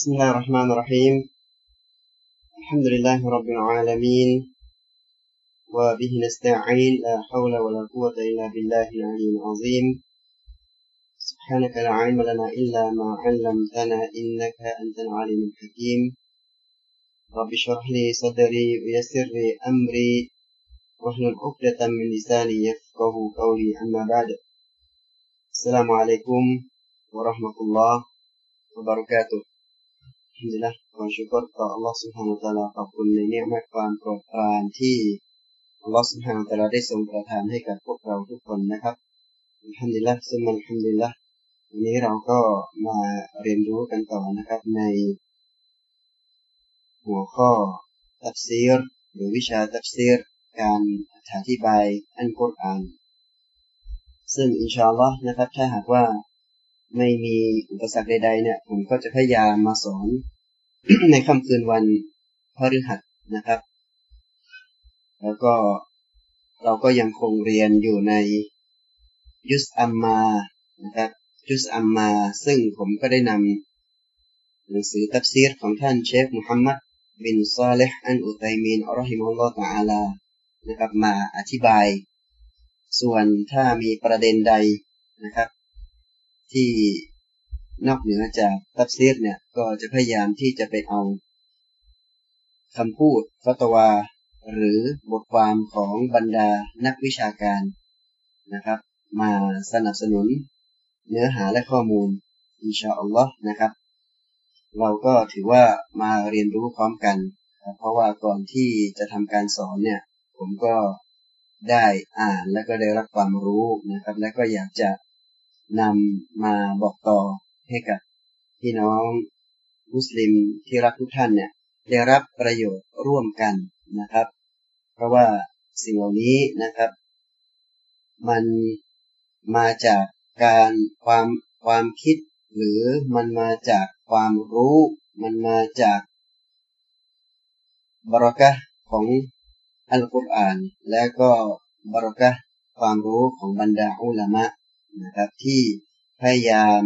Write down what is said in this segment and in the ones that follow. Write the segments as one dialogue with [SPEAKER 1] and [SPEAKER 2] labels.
[SPEAKER 1] بسم الله الرحمن الرحيم الحمد لله رب العالمين وبه نستعين لا حول ولا قوة إلا بالله العلي العظيم سبحانك لا علم لنا إلا ما علمتنا إنك أنت العليم الحكيم رب اشرح لي صدري ويسر لي أمري واحلل عقدة من لساني يفقه قولي أما بعد السلام عليكم ورحمة الله وبركاته อั ละขอ شكر ต่ออัลลอฮฺ سبحانه وتعالى ขอบคุณใน نعمة ความโปรดปรานที่อัลลอฮฺ سبحانه وتعالى ได้ทรงประทานให้กับพวกเราทุกคนนะครับ الحمد لله ثم الحمد لله วันนี้เราก็มาเรียนรู้กันต่อนะครับใน หัวข้อตัฟซีรหรือวิชาตัฟซีรการอธิบายอันกุรอาน ซึ่งอินชาอัลลอฮ์นะครับถ้าหากว่าไม่มีอุปสรรคใดๆเนี่ย ผมก็จะพยายามมาสอน ในค่ำคืนวันพฤหัสนะครับ แล้วก็เราก็ยังคงเรียนอยู่ในยุสอัมมานะครับยุสอัมมา ซึ่งผมก็ได้นำหนังสือตัฟซีรของท่านเชคมุฮัมมัดบินซาเลห์อันอุตัยมีนอัลลอฮิมุลลอฮฺตะอาลานะครับมาอธิบาย ส่วนถ้ามีประเด็นใดนะครับ ที่ นอกเหนือจากตัฟซีรเนี่ย ก็จะพยายามที่จะไปเอาคำพูดฟัตวา หรือบทความของบรรดานักวิชาการนะครับ มาสนับสนุนเนื้อหาและข้อมูลอินชาอัลลอฮ์นะครับ เราก็ถือว่ามาเรียนรู้พร้อมกัน เพราะว่าก่อนที่จะทำการสอนเนี่ย ผมก็ได้อ่านและก็ได้รับความรู้นะครับ และก็อยากจะนำมาบอกต่อ ให้กับพี่น้องมุสลิมที่รักทุกท่านเนี่ยได้รับประโยชน์ร่วมกันนะครับ เพราะว่าสิ่งเหล่านี้นะครับ มันมาจากการความความคิด หรือมันมาจากความรู้ มันมาจากบรักะของอัลกุรอาน และก็บรักะความรู้ของบรรดาอุลามะนะครับที่พยายาม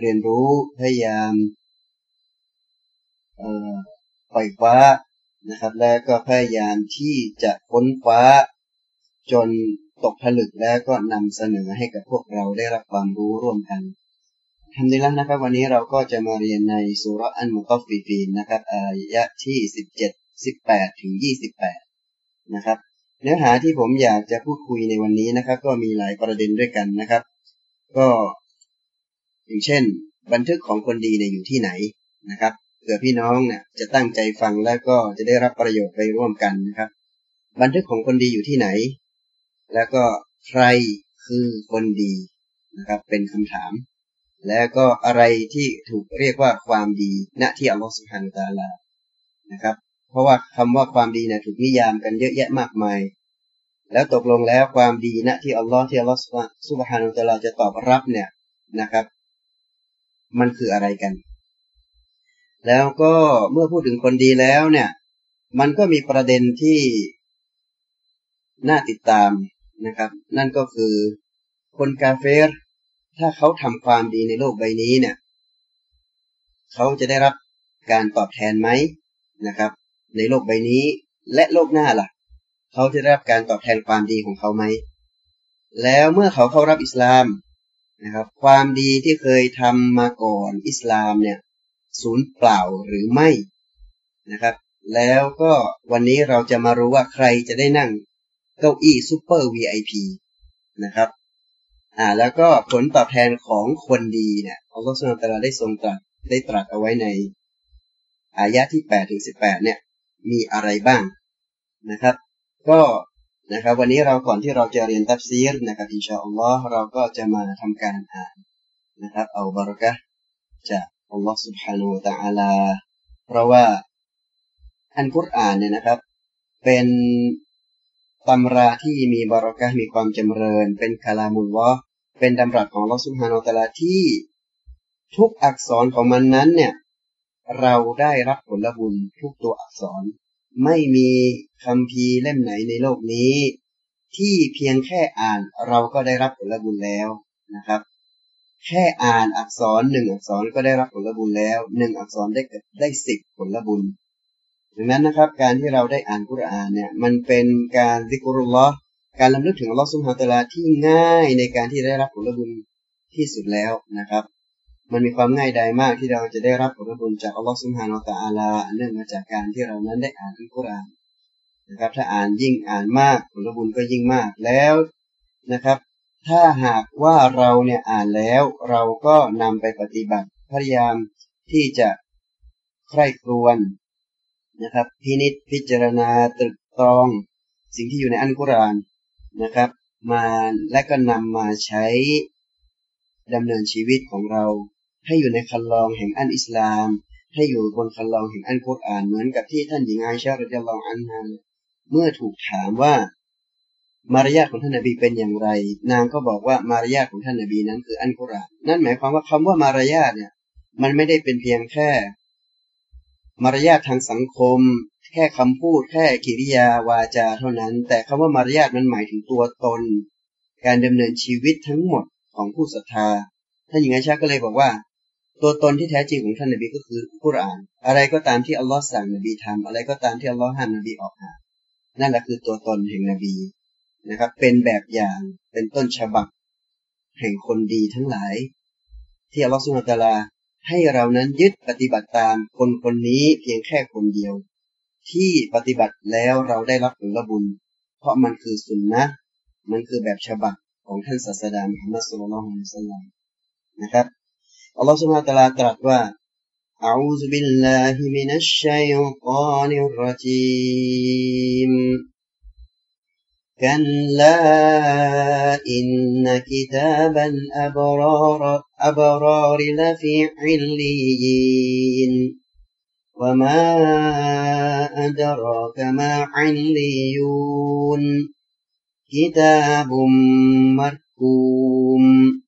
[SPEAKER 1] เรียนรู้พยายามปล่อยคว้านะครับ แล้วก็พยายามที่จะค้นคว้า จนตกผลึกแล้วก็นำเสนอให้กับพวกเราได้รับความรู้ร่วมกันทำดีแล้วนะครับ วันนี้เราก็จะมาเรียนในสุรอันมุตฟิฟีนนะครับอายะที่สิบเจ็ดสิบแปดถึงยี่สิบแปดนะครับ เนื้อหาที่ผมอยากจะพูดคุยในวันนี้นะครับ ก็มีหลายประเด็นด้วยกันนะครับ ก็ อย่างเช่น บันทึกของคนดีเนี่ยอยู่ที่ไหนนะครับเผื่อพี่น้องเนี่ยจะตั้งใจฟังแล้วก็จะได้รับประโยชน์ไปร่วมกันนะครับ บันทึกของคนดีอยู่ที่ไหน แล้วก็ใครคือคนดีนะครับ เป็นคำถาม แล้วก็อะไรที่ถูกเรียกว่าความดีณที่อัลลอฮฺสุบฮานุตาลานะครับ เพราะว่าคำว่าความดีเนี่ยถูกนิยามกันเยอะแยะมากมาย แล้วตกลงแล้วความดีณที่อัลลอฮ์ที่อัลลอฮ์สุบฮานุตะลาจะตอบรับเนี่ยนะครับ มันคืออะไรกัน แล้วก็เมื่อพูดถึงคนดีแล้วเนี่ย มันก็มีประเด็นที่น่าติดตามนะครับ นั่นก็คือคนกาเฟร ถ้าเขาทำความดีในโลกใบนี้เนี่ย เขาจะได้รับการตอบแทนไหมนะครับ ในโลกใบนี้ และโลกหน้าล่ะ เขาจะได้รับการตอบแทนความดีของเขาไหมแล้วเมื่อเขาเข้ารับอิสลาม นะครับ ความดีที่เคยทำมาก่อนอิสลามเนี่ยสูญเปล่าหรือไม่นะครับ แล้วก็วันนี้เราจะมารู้ว่าใครจะได้นั่งเก้าอี้ซูเปอร์ VIP นะครับอ่าแล้วก็ผลตอบแทนของคนดีเนี่ยอัลลอฮฺสุลตาราได้ทรงตรัสได้ตรัสเอาไว้ในอายะที่แปดถึงสิบแปดเนี่ยมีอะไรบ้างนะครับ ก็ นะครับ วันนี้เราก่อนที่เราจะเรียนตัฟซีรนะครับอินชาอัลลอฮ์เราก็จะมาทำการอ่านนะครับ เอาบารักะจากอัลลอฮ์ سبحانه และ تعالى เพราะว่าอันกุรอานเนี่ยนะครับ เป็นตำราที่มีบารักะมีความจำเริญ เป็นคาลามุลลอฮ์เป็นดำรัสของอัลลอฮ์ سبحانه และ تعالى ที่ทุกอักษรของมันนั้นเนี่ยเราได้รับผลบุญทุกตัวอักษร ไม่มีคำพีเล่มไหนในโลกนี้ ที่เพียงแค่อ่านเราก็ได้รับผลบุญแล้วนะครับ แค่อ่านอักษรหนึ่งอักษรก็ได้รับผลบุญแล้วหนึ่งอักษรได้ได้สิบผลบุญดังนั้นนะครับ การที่เราได้อ่านกุรอานเนี่ยมันเป็นการซิกรุลลอฮ์การลำลึกถึงอัลลอฮ์ซุบฮานตะลาที่ง่ายในการที่ได้รับผลบุญที่สุดแล้วนะครับ มันมีความง่ายดายมากที่เราจะได้รับผลบุญจากอัลลอฮ์ซุบฮานาตะอาลาเนื่องมาจากการที่เรานั้นได้อ่านอัลกุรอานนะครับ ถ้าอ่านยิ่งอ่านมากผลบุญก็ยิ่งมากแล้วนะครับ ถ้าหากว่าเราเนี่ยอ่านแล้วเราก็นำไปปฏิบัติพยายามที่จะใคร่ครวญนะครับ พินิษพิจารณาตรึกตรอง สิ่งที่อยู่ในอัลกุรอานนะครับ มาและก็นำมาใช้ดำเนินชีวิตของเรา ให้อยู่ในคันลองแห่งอันอิสลาม ให้อยู่บนคันลองแห่งอันกุรอานเหมือนกับที่ท่านหญิงอาชาริยลองอันฮาเมื่อถูกถามว่ามารยาทของท่านนบีเป็นอย่างไร นางก็บอกว่ามารยาทของท่านนบีนั้นคืออันกุรอานนั่นหมายความว่าคำว่ามารยาทเนี่ย มันไม่ได้เป็นเพียงแค่ มารยาททางสังคม แค่คำพูด แค่กิริยาวาจาเท่านั้น แต่คำว่ามารยาทมันหมายถึงตัวตน การดำเนินชีวิตทั้งหมดของผู้ศรัทธาท่านหญิงอาชาก็เลยบอกว่า ตัวตนที่แท้จริงของท่านนบีก็คือกุรอาน อะไรก็ตามที่อัลลอฮ์สั่งนบีทำอะไรก็ตามที่อัลลอฮ์ห้ามนบีออกหานั่นแหละคือตัวตนแห่งนบีนะครับ เป็นแบบอย่างเป็นต้นฉบับ แห่งคนดีทั้งหลาย ที่อัลลอฮฺสุลตาลาให้เรานั้นยึดปฏิบัติตามคนคนนี้เพียงแค่คนเดียว ที่ปฏิบัติแล้วเราได้รับผลบุญ เพราะมันคือสุนนะมันคือแบบฉบับของท่านศาสดามุฮัมมัดสุลลัลฮุอะลัยฮิสซาลลัมนะครับ الله سبحانه وتعالى ترى. أعوذ بالله من الشيطان الرجيم. كلا إن كتاب الأبرار أبرار لفي عليين. وما أدراك ما عليون. كتاب مركوم.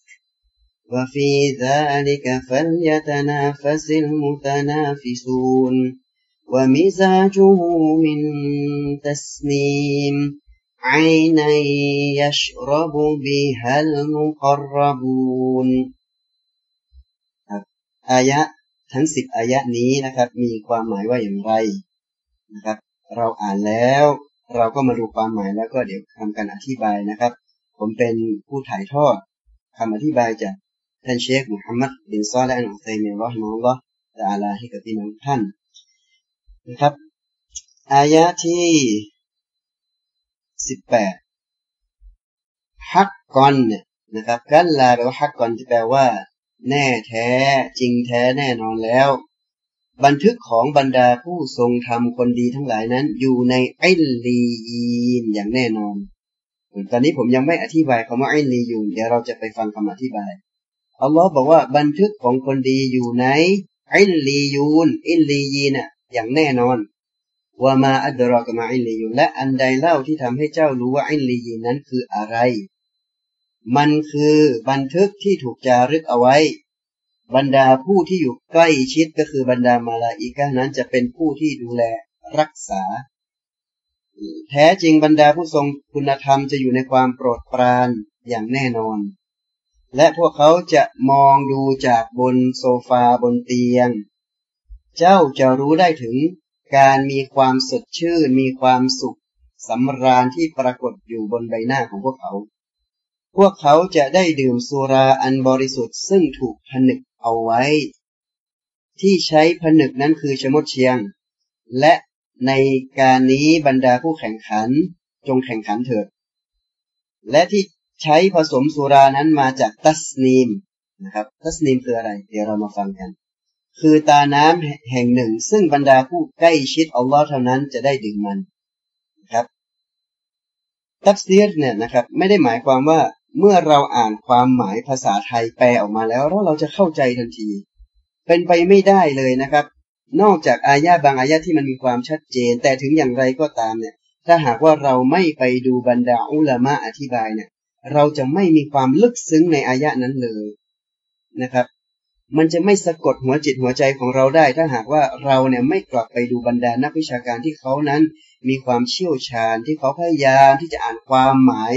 [SPEAKER 1] وفي ذلك فليتنافس المتنافسون ومزاجه من تسنيم عينا يشرب بها المقربون อายะทั้งสิบอายะนี้นะครับ มีความหมายว่าอย่างไรนะครับ เราอ่านแล้ว เราก็มาดูความหมายแล้วก็เดี๋ยวทำการอธิบายนะครับ ผมเป็นผู้ถ่ายทอดคำอธิบายจาก ท่านเชคมุฮัมมัดบินซอและอัลไซมีรอฮิมอลลอฮ์แต่อาลาให้กับพี่น้องท่านนะครับอายะที่สิบแปดฮักกอนเนี่ยนะครับกันลาแปลว่าฮักกอนที่แปลว่า แน่แท้ จริงแท้แน่นอนแล้ว บันทึกของบรรดาผู้ทรงทำคนดีทั้งหลายนั้น อยู่ในไอลียีนอย่างแน่นอน ตอนนี้ผมยังไม่อธิบายคำว่าไอลียูนเดี๋ยวเราจะไปฟังคำอธิบาย อัลลอฮ์บอกว่าบันทึกของคนดีอยู่ในไอลียูนอินลียีน่ะอย่างแน่นอนว่ามาอัดรอกมาอินลียูนและอันใดเล่าที่ทำให้เจ้ารู้ว่าอินลียีนั้นคืออะไร มันคือบันทึกที่ถูกจารึกเอาไว้ บรรดาผู้ที่อยู่ใกล้ชิดก็คือบรรดามาลาอิกะนั้นจะเป็นผู้ที่ดูแลรักษา แท้จริงบรรดาผู้ทรงคุณธรรมจะอยู่ในความโปรดปรานอย่างแน่นอน และพวกเขาจะมองดูจากบนโซฟาบนเตียง เจ้าจะรู้ได้ถึงการมีความสดชื่น มีความสุขสำราญที่ปรากฏอยู่บนใบหน้าของพวกเขา พวกเขาจะได้ดื่มสุราอันบริสุทธิ์ซึ่งถูกผนึกเอาไว้ ที่ใช้ผนึกนั้นคือชมดเชียง และในการนี้บรรดาผู้แข่งขันจงแข่งขันเถิด และที่ ใช้ผสมสุรานั้นมาจากตัสนีมนะครับ ตัสนีมคืออะไร เดี๋ยวเรามาฟังกัน คือตาน้ำแห่งหนึ่ง ซึ่งบรรดาผู้ใกล้ชิดอัลลอฮ์เท่านั้นจะได้ดื่มมันนะครับ ตัฟซีรเนี่ยนะครับ ไม่ได้หมายความว่าเมื่อเราอ่านความหมายภาษาไทยแปลออกมาแล้วแล้วเราจะเข้าใจทันที เป็นไปไม่ได้เลยนะครับ นอกจากอายะบางอายะที่มันมีความชัดเจน แต่ถึงอย่างไรก็ตามเนี่ย ถ้าหากว่าเราไม่ไปดูบรรดาอุลามะอธิบายเนี่ย เราจะไม่มีความลึกซึ้งในอายะนั้นเลยนะครับ มันจะไม่สะกดหัวจิตหัวใจของเราได้ ถ้าหากว่าเราเนี่ยไม่กลับไปดูบรรดานักวิชาการที่เขานั้น มีความเชี่ยวชาญที่เขาพยายามที่จะอ่านความหมาย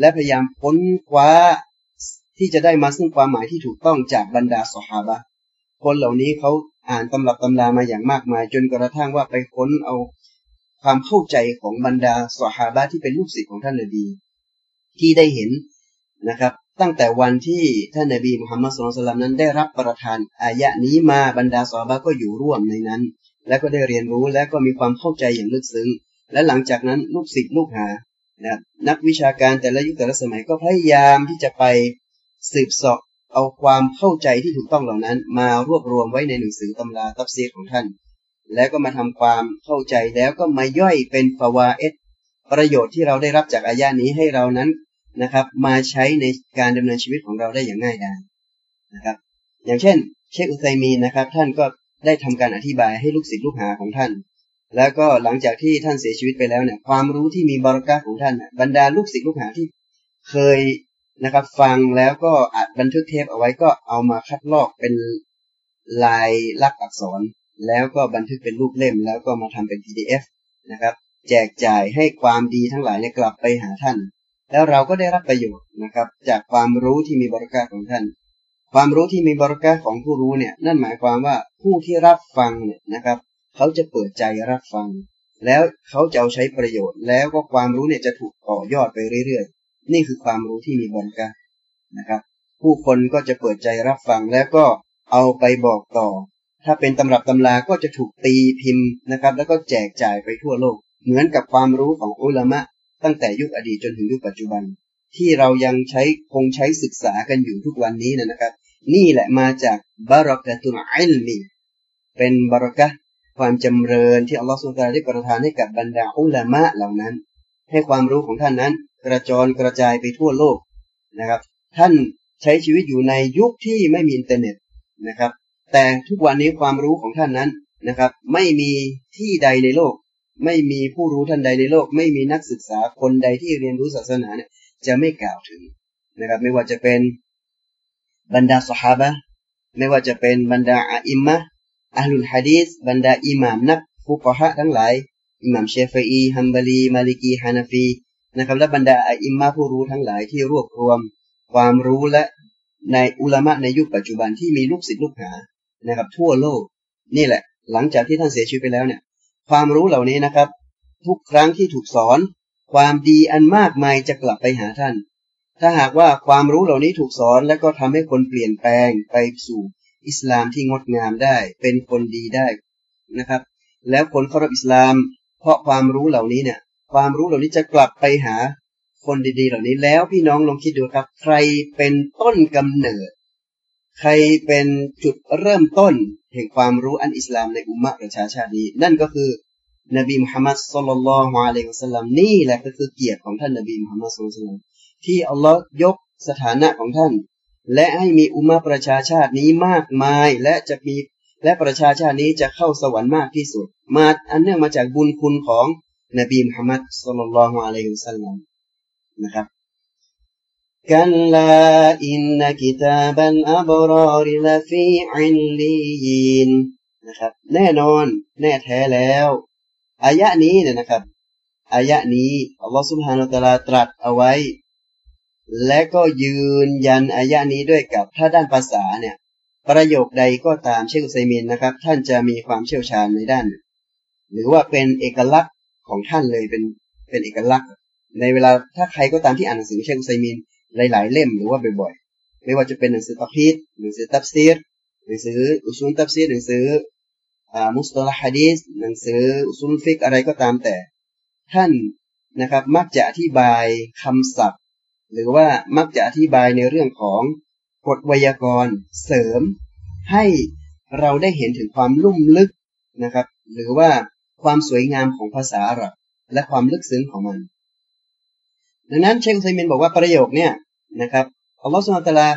[SPEAKER 1] และพยายามค้นคว้าที่จะได้มาซึ่งความหมายที่ถูกต้องจากบรรดาสหาบะคนเหล่านี้เขาอ่านตำรับตำรามาอย่างมากมาย จนกระทั่งว่าไปค้นเอาความเข้าใจของบรรดาสหาบะที่เป็นลูกศิษย์ของท่านนบี ที่ได้เห็นนะครับ ตั้งแต่วันที่ท่านนบีมุฮัมมัดสุลตัลนั้นได้รับประทานอายะนี้มาบรรดาสหาบะก็อยู่ร่วมในนั้น และก็ได้เรียนรู้และก็มีความเข้าใจอย่างลึกซึ้ง และหลังจากนั้นลูกศิษย์ลูกหานะนักวิชาการแต่ละยุคแต่ละสมัยก็พยายามที่จะไปสืบสอบเอาความเข้าใจที่ถูกต้องเหล่านั้น มารวบรวมไว้ในหนังสือตำราตับเซียของท่าน แล้วก็มาทำความเข้าใจแล้วก็มาย่อยเป็นฟาวาเอตประโยชน์ที่เราได้รับจากอายานี้ให้เรานั้น นะครับ มาใช้ในการดำเนินชีวิตของเราได้อย่างง่ายดายนะครับ อย่างเช่น เชคอุไซมีนะครับ ท่านก็ได้ทำการอธิบายให้ลูกศิษย์ลูกหาของท่าน แล้วก็หลังจากที่ท่านเสียชีวิตไปแล้วเนี่ย ความรู้ที่มีบารักะของท่านบรรดาลูกศิษย์ลูกหาที่เคยนะครับ ฟังแล้วก็อัดบันทึกเทปเอาไว้ก็เอามาคัดลอกเป็นลายลักษณ์อักษร แล้วก็บันทึกเป็นรูปเล่ม แล้วก็มาทำเป็น PDF นะครับ แจกจ่ายให้ความดีทั้งหลายเนี่ยกลับไปหาท่าน แล้วเราก็ได้รับประโยชน์นะครับ จากความรู้ที่มีบริการของท่าน ความรู้ที่มีบริการของผู้รู้เนี่ย นั่นหมายความว่าผู้ที่รับฟังเนี่ยนะครับ เขาจะเปิดใจรับฟัง แล้วเขาจะเอาใช้ประโยชน์ แล้วก็ความรู้เนี่ยจะถูกต่อยอดไปเรื่อยๆ นี่คือความรู้ที่มีบนกันนะครับ ผู้คนก็จะเปิดใจรับฟังแล้วก็เอาไปบอกต่อ ถ้าเป็นตำรับตำราก็จะถูกตีพิมพ์นะครับ แล้วก็แจกจ่ายไปทั่วโลก เหมือนกับความรู้ของอุลามะ ตั้งแต่ยุคอดีตจนถึงยุคปัจจุบัน ที่เรายังใช้คงใช้ศึกษากันอยู่ทุกวันนี้นะครับ นี่แหละมาจากบารอกะตุนอิลมีเป็นบารอกะความจำเริญที่อัลลอฮฺสุลตานได้ประทานให้กับบรรดาอุลามะเหล่านั้น ให้ความรู้ของท่านนั้น กระจรกระจายไปทั่วโลกนะครับ ท่านใช้ชีวิตอยู่ในยุคที่ไม่มีอินเทอร์เน็ตนะครับ แต่ทุกวันนี้ความรู้ของท่านนั้นนะครับ ไม่มีที่ใดในโลก ไม่มีผู้รู้ท่านใดในโลก ไม่มีนักศึกษาคนใดที่เรียนรู้ศาสนาเนี่ย จะไม่กล่าวถึงนะครับ ไม่ว่าจะเป็นบรรดาสหาบะไม่ว่าจะเป็นบรรดาอาอิมมะอัลลุลฮะดีสบรรดาอิหม่ามนักฟุกฮะทั้งหลายอิหม่ามเชฟอีฮัมบารีมาลิกีฮานาฟีนะครับ และบรรดาอิมมาผู้รู้ทั้งหลายที่รวบรวม ความรู้และในอุลามะในยุคปัจจุบันที่มีลูกศิษย์ลูกหานะครับ ทั่วโลก นี่แหละ หลังจากที่ท่านเสียชีวิตไปแล้วเนี่ย ความรู้เหล่านี้นะครับ ทุกครั้งที่ถูกสอน ความดีอันมากมายจะกลับไปหาท่าน ถ้าหากว่าความรู้เหล่านี้ถูกสอนและก็ทำให้คนเปลี่ยนแปลงไปสู่อิสลามที่งดงามได้ เป็นคนดีได้นะครับ แล้วคนเข้ารับอิสลาม เพราะความรู้เหล่านี้เนี่ย ความรู้เหล่านี้จะกลับไปหาคนดีๆ เหล่านี้แล้วพี่น้องลองคิดดูครับ ใครเป็นต้นกำเนิด ใครเป็นจุดเริ่มต้น แห่งความรู้อันอิสลามในอุมมะประชาชาตินี้ นั่นก็คือนบีมุฮัมมัดสุลลัลลอฮุอะลัยฮิวสัลลัมนี่แหละก็คือเกียรติของท่านนบีมุฮัมมัดสุลลัลที่อัลลอฮ์ยกสถานะของท่าน และให้มีอุมมะประชาชาตินี้มากมายและจะมีและประชาชาตินี้จะเข้าสวรรค์มากที่สุด มาอันเนื่องมาจากบุญคุณของนบีมุฮัมมัดصلى الله عليه وسلم นะครับ كلا إن كتاب الأبرار لفي عليين นะครับ แน่นอน แน่แท้แล้วอายะนี้เนี่ยนะครับอายะนี้อัลลอฮฺสุบฮานาตะลาตรัสเอาไว้ และก็ยืนยันอายะนี้ด้วยกับถ้าด้านภาษาเนี่ย ประโยคใดก็ตามเชคอุไซมีนนะครับ ท่านจะมีความเชี่ยวชาญในด้าน หรือว่าเป็นเอกลักษณ์ของท่านเลยเป็นเป็นเอกลักษณ์ ในเวลาถ้าใครก็ตามที่อ่านหนังสือเชคไซมิน หลายๆ เล่มหรือว่าบ่อยๆ ไม่ว่าจะเป็นหนังสือตัพีดหนังสือตับซีรหนังสืออุซุนตับซีรหนังสืออ่ามุสตลฮะดีสหนังสืออุซุนฟิกอะไรก็ตามแต่ ท่านนะครับมักจะอธิบายคำศัพท์ หรือว่ามักจะอธิบายในเรื่องของกฎไวยากรณ์เสริม ให้เราได้เห็นถึงความลุ่มลึกนะครับ หรือว่าความสวยงามของภาษาอาหรับและความลึกซึ้งของมัน ดังนั้นเชคไซมินบอกว่าประโยคเนี่ย นะครับอัลลอฮฺสุลตารา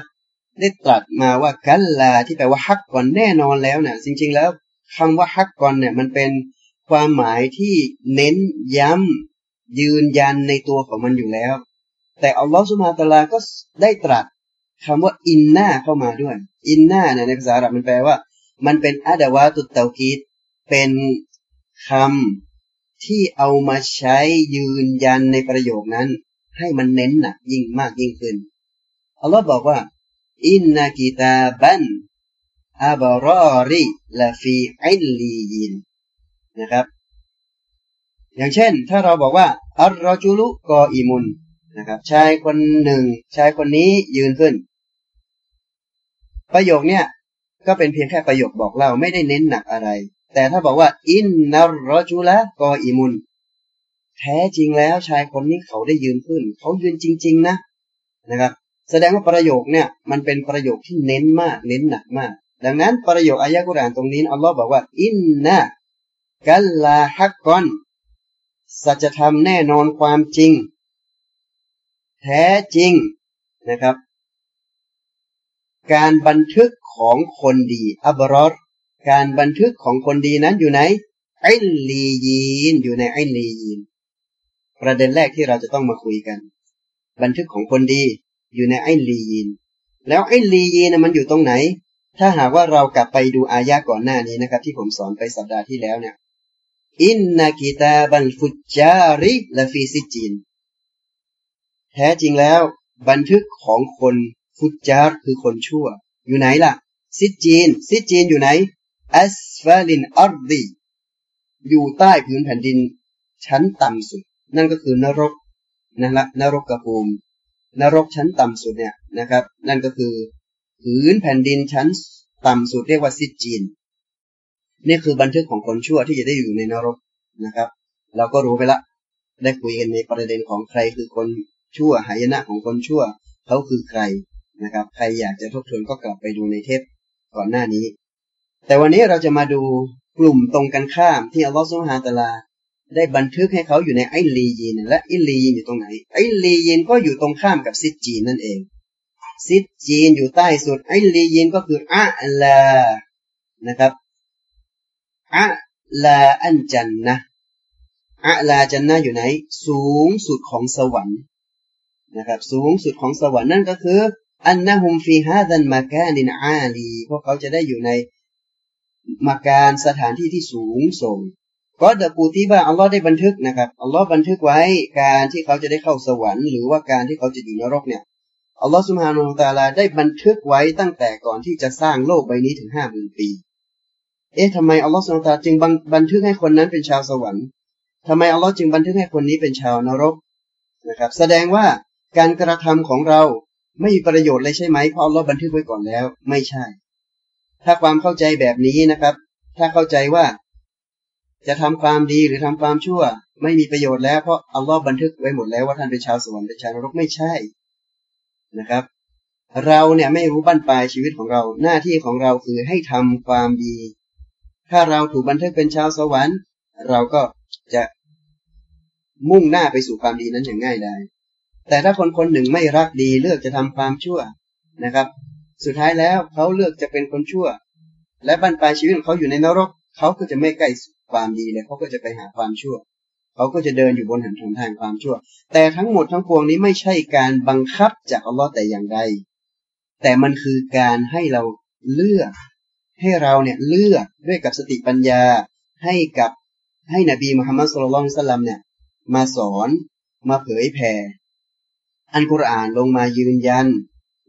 [SPEAKER 1] ได้ตรัสมาว่ากัลลาที่แปลว่าฮักก่อนแน่นอนแล้วเนี่ยจริง ๆ แล้วคำว่าฮักก่อนเนี่ยมันเป็นความหมายที่เน้นย้ำยืนยันในตัวของมันอยู่แล้ว แต่อัลลอฮฺสุบฮาตะลาก็ได้ตรัสคำว่าอินนาเข้ามาด้วย อินนาเนี่ยในภาษาอาหรับมันแปลว่า มันเป็นอาดาวาตุตเตากีดเป็นคำที่เอามาใช้ยืนยันในประโยคนั้น ให้มันเน้นหนักยิ่งมากยิ่งขึ้น อัลลอฮ์บอกว่า อินนากิตาบันอาบารอริลาฟีอิลลียินนะครับ อย่างเช่น ถ้าเราบอกว่า อัลรอจุลุกออิมุนนะครับชายคนหนึ่ง ชายคนนี้ยืนขึ้น ประโยคเนี้ยก็เป็นเพียงแค่ประโยคบอกเล่าไม่ได้เน้นหนักอะไร แต่ถ้าบอกว่า อินนารรอจุละกออิมุน แท้จริงแล้วชายคนนี้เขาได้ยืนขึ้น เขายืนจริง ๆ นะนะครับ แสดงว่าประโยคเนี่ย มันเป็นประโยคที่เน้นมาก เน้นหนักมาก ดังนั้นประโยคอายะกุรานตรงนี้อัลลอฮ์บอกว่า อินนะกัลลาฮักกอนสัจธรรมแน่นอนความจริง แท้จริงนะครับ การบันทึกของคนดีอับรอดการบันทึกของคนดีนั้นอยู่ไหนไอลียีนอยู่ในไอลียีน ประเด็นแรกที่เราจะต้องมาคุยกัน บันทึกของคนดีอยู่ในไอ้ลียีน แล้วไอ้ลียีนมันอยู่ตรงไหน ถ้าหากว่าเรากลับไปดูอายะก่อนหน้านี้นะครับ ที่ผมสอนไปสัปดาห์ที่แล้วเนี่ยอินนากิตาบันฟุจาริละฟีซิจีนแท้จริงแล้ว บันทึกของคนฟุจาร์คือคนชั่ว อยู่ไหนล่ะ ซิจีน ซิจีนอยู่ไหนอัสฟาลินอัรดีอยู่ใต้พื้นแผ่นดิน ชั้นต่ำสุด นั่นก็คือนรกนะละนรกกระภูมิ นรกชั้นต่ำสุดเนี่ยนะครับ นั่นก็คือพื้นแผ่นดินชั้นต่ำสุดเรียกว่าซิจีน นี่คือบันทึกของคนชั่วที่จะได้อยู่ในนรกนะครับ เราก็รู้ไปละ ได้คุยกันในประเด็นของใครคือคนชั่วหายนะของคนชั่วเขาคือใครนะครับ ใครอยากจะทบทวนก็กลับไปดูในเทปก่อนหน้านี้ แต่วันนี้เราจะมาดูกลุ่มตรงกันข้ามที่อัลลอฮฺสุฮานตลา ได้บันทึกให้เขาอยู่ในไอลียีนและไอลียีนอยู่ตรงไหน ไอลียีนก็อยู่ตรงข้ามกับซิดจีนนั่นเอง ซิดจีนอยู่ใต้สุดไอลียีนก็คืออะลานะครับอะลาอันจันนะอะลาจันนะอยู่ไหน สูงสุดของสวรรค์นะครับ สูงสุดของสวรรค์นั่นก็คืออันนะฮุมฟีฮาดันมาแการินอาลีพวกเขาจะได้อยู่ในมาการสถานที่ที่สูงส่ง ก็เดกูที่ว่าอัลลอฮ์ได้บันทึกนะครับอัลลอฮ์บันทึกไว้การที่เขาจะได้เข้าสวรรค์หรือว่าการที่เขาจะอยู่นรกเนี่ยอัลลอฮ์สุบฮานุตาลาได้บันทึกไว้ตั้งแต่ก่อนที่จะสร้างโลกใบนี้ถึงห้าหมื่นปี เอ๊ะทำไมอัลลอฮฺสุลตาจึงบันทึกให้คนนั้นเป็นชาวสวรรค์ทำไมอัลลอฮ์จึงบันทึกให้คนนี้เป็นชาวนรกนะครับ แสดงว่าการกระทำของเราไม่มีประโยชน์เลยใช่ไหมเพราะอัลลอฮ์บันทึกไว้ก่อนแล้ว ไม่ใช่ ถ้าความเข้าใจแบบนี้นะครับ ถ้าเข้าใจว่า จะทำความดีหรือทำความชั่ว ไม่มีประโยชน์แล้วเพราะอัลลอฮ์บันทึกไว้หมดแล้วว่าท่านเป็นชาวสวรรค์เป็นชาวนรกไม่ใช่นะครับ เราเนี่ยไม่รู้บั้นปลายชีวิตของเรา หน้าที่ของเราคือให้ทำความดี ถ้าเราถูกบันทึกเป็นชาวสวรรค์ เราก็จะมุ่งหน้าไปสู่ความดีนั้นอย่างง่ายดายแต่ถ้าคนคนหนึ่งไม่รักดีเลือกจะทำความชั่วนะครับ สุดท้ายแล้วเขาเลือกจะเป็นคนชั่ว และบรรปลายชีวิตของเขาอยู่ในนรกเขาก็จะไม่ใกล้ ความดีเลยเขาก็จะไปหาความชั่วเขาก็จะเดินอยู่บนหันทางทางความชั่ว แต่ทั้งหมดทั้งปวงนี้ไม่ใช่การบังคับจากอัลลอฮ์แต่อย่างใด แต่มันคือการให้เราเลือก ให้เราเนี่ยเลือกด้วยกับสติปัญญา ให้กับให้นบีมุฮัมมัดสุลลัลสลัมเนี่ย มาสอนมาเผยแผ่อันกุรอานลงมายืนยัน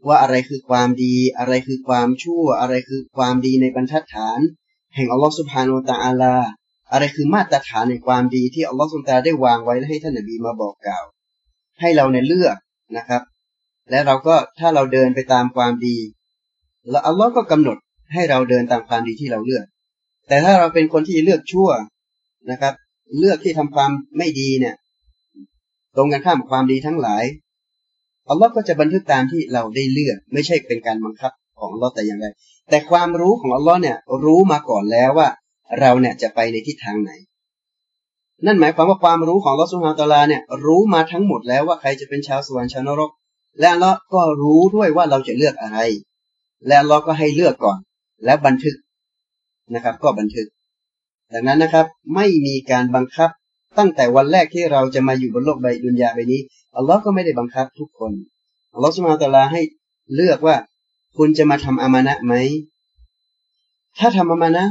[SPEAKER 1] ว่าอะไรคือความดี อะไรคือความชั่ว อะไรคือความดีในบรรทัดฐาน แห่งอัลลอฮฺสุบฮานาตาอาลา อะไรคือมาตรฐานในความดีที่อัลลอฮฺสุบตาได้วางไว้และให้ท่านนบีมาบอกกล่าว ให้เราเนี่ยเลือกนะครับ และเราก็ถ้าเราเดินไปตามความดี แล้วอัลลอฮ์ก็กำหนดให้เราเดินตามความดีที่เราเลือก แต่ถ้าเราเป็นคนที่เลือกชั่วนะครับ เลือกที่ทำความไม่ดีเนี่ย ตรงกันข้ามความดีทั้งหลายอัลลอฮ์ก็จะบันทึกตามที่เราได้เลือก ไม่ใช่เป็นการบังคับของอัลลอฮ์แต่อย่างใดแต่ความรู้ของอัลลอฮ์เนี่ยรู้มาก่อนแล้วว่า เราเนี่ยจะไปในทิศทางไหน นั่นหมายความว่าความรู้ของลอสุฮาตลาเนี่ยรู้มาทั้งหมดแล้วว่าใครจะเป็นชาวสวรรค์ชาวนรก และอัลลอฮ์ก็รู้ด้วยว่าเราจะเลือกอะไร และเราก็ให้เลือกก่อน แล้วบันทึกนะครับ ก็บันทึก ดังนั้นนะครับ ไม่มีการบังคับตั้งแต่วันแรกที่เราจะมาอยู่บนโลกใบดุนยาใบนี้อัลลอฮ์ก็ไม่ได้บังคับทุกคนอัลลอฮ์สุมาตลาให้เลือกว่า คุณจะมาทำอามานะไหม ถ้าทำอามานะ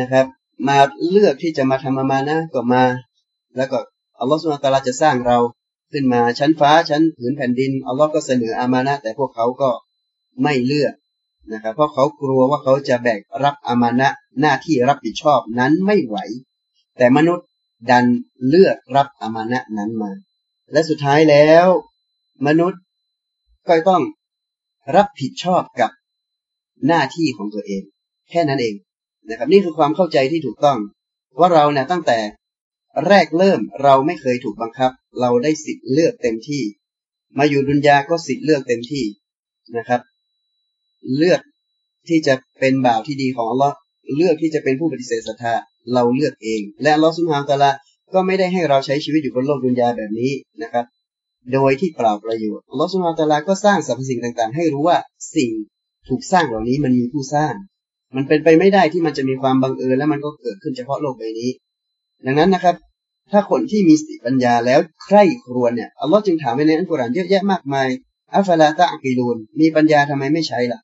[SPEAKER 1] นะครับ มาเลือกที่จะมาทำอามานะก็มา แล้วก็อัลลอฮ์สุมาตะลาจะสร้างเราขึ้นมาชั้นฟ้าชั้นผืนแผ่นดินอัลลอฮ์ก็เสนออามานะแต่พวกเขาก็ไม่เลือกนะครับเพราะเขากลัวว่าเขาจะแบกรับอามานะหน้าที่รับผิดชอบนั้นไม่ไหว แต่มนุษย์ดันเลือกรับอามานะนั้นมา และสุดท้ายแล้ว มนุษย์ก็ต้องรับผิดชอบกับหน้าที่ของตัวเอง แค่นั้นเอง นะครับนี่คือความเข้าใจที่ถูกต้อง ว่าเราเนี่ยตั้งแต่แรกเริ่มเราไม่เคยถูกบังคับ เราได้สิทธิ์เลือกเต็มที่ มาอยู่ดุนยาก็สิทธิ์เลือกเต็มที่นะครับ เลือกที่จะเป็นบ่าวที่ดีของอัลลอฮ์เลือกที่จะเป็นผู้ปฏิเสธศรัทธาเราเลือกเอง และอัลลอฮ์สุบฮานตะลาก็ไม่ได้ให้เราใช้ชีวิตอยู่บนโลกดุนยาแบบนี้นะครับ โดยที่เปล่าประโยชน์อัลลอฮ์สุบฮานตะลาก็สร้างสรรพสิ่งต่างๆ ให้รู้ว่าสิ่งถูกสร้างเหล่านี้มันมีผู้สร้าง มันเป็นไปไม่ได้ที่มันจะมีความบังเอิญและมันก็เกิดขึ้นเฉพาะโลกใบนี้ ดังนั้นนะครับ ถ้าคนที่มีสติปัญญาแล้วใคร่ครวญเนี่ยอัลลอฮ์จึงถามในอัลกุรอานเยอะแยะมากมายอัฟลาตะอักิลูนมีปัญญาทำไมไม่ใช้ล่ะ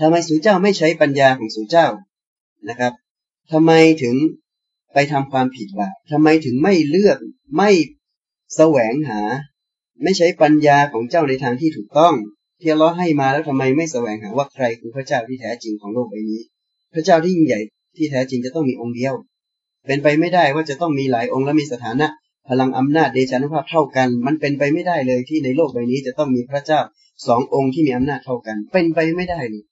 [SPEAKER 1] ทำไมสู่เจ้าไม่ใช้ปัญญาของสู่เจ้านะครับทำไมถึงไปทำความผิดล่ะทำไมถึงไม่เลือกไม่แสวงหา ไม่ใช้ปัญญาของเจ้าในทางที่ถูกต้อง ที่เราให้มาแล้วทำไมไม่แสวงหาว่าใครคือพระเจ้าที่แท้จริงของโลกใบนี้ พระเจ้าที่ยิ่งใหญ่ที่แท้จริงจะต้องมีองค์เดียว เป็นไปไม่ได้ว่าจะต้องมีหลายองค์และมีสถานะ พลังอำนาจเดชานุภาพเท่ากัน มันเป็นไปไม่ได้เลยที่ในโลกใบนี้จะต้องมีพระเจ้าสององค์ที่มีอำนาจเท่ากัน เป็นไปไม่ได้เลย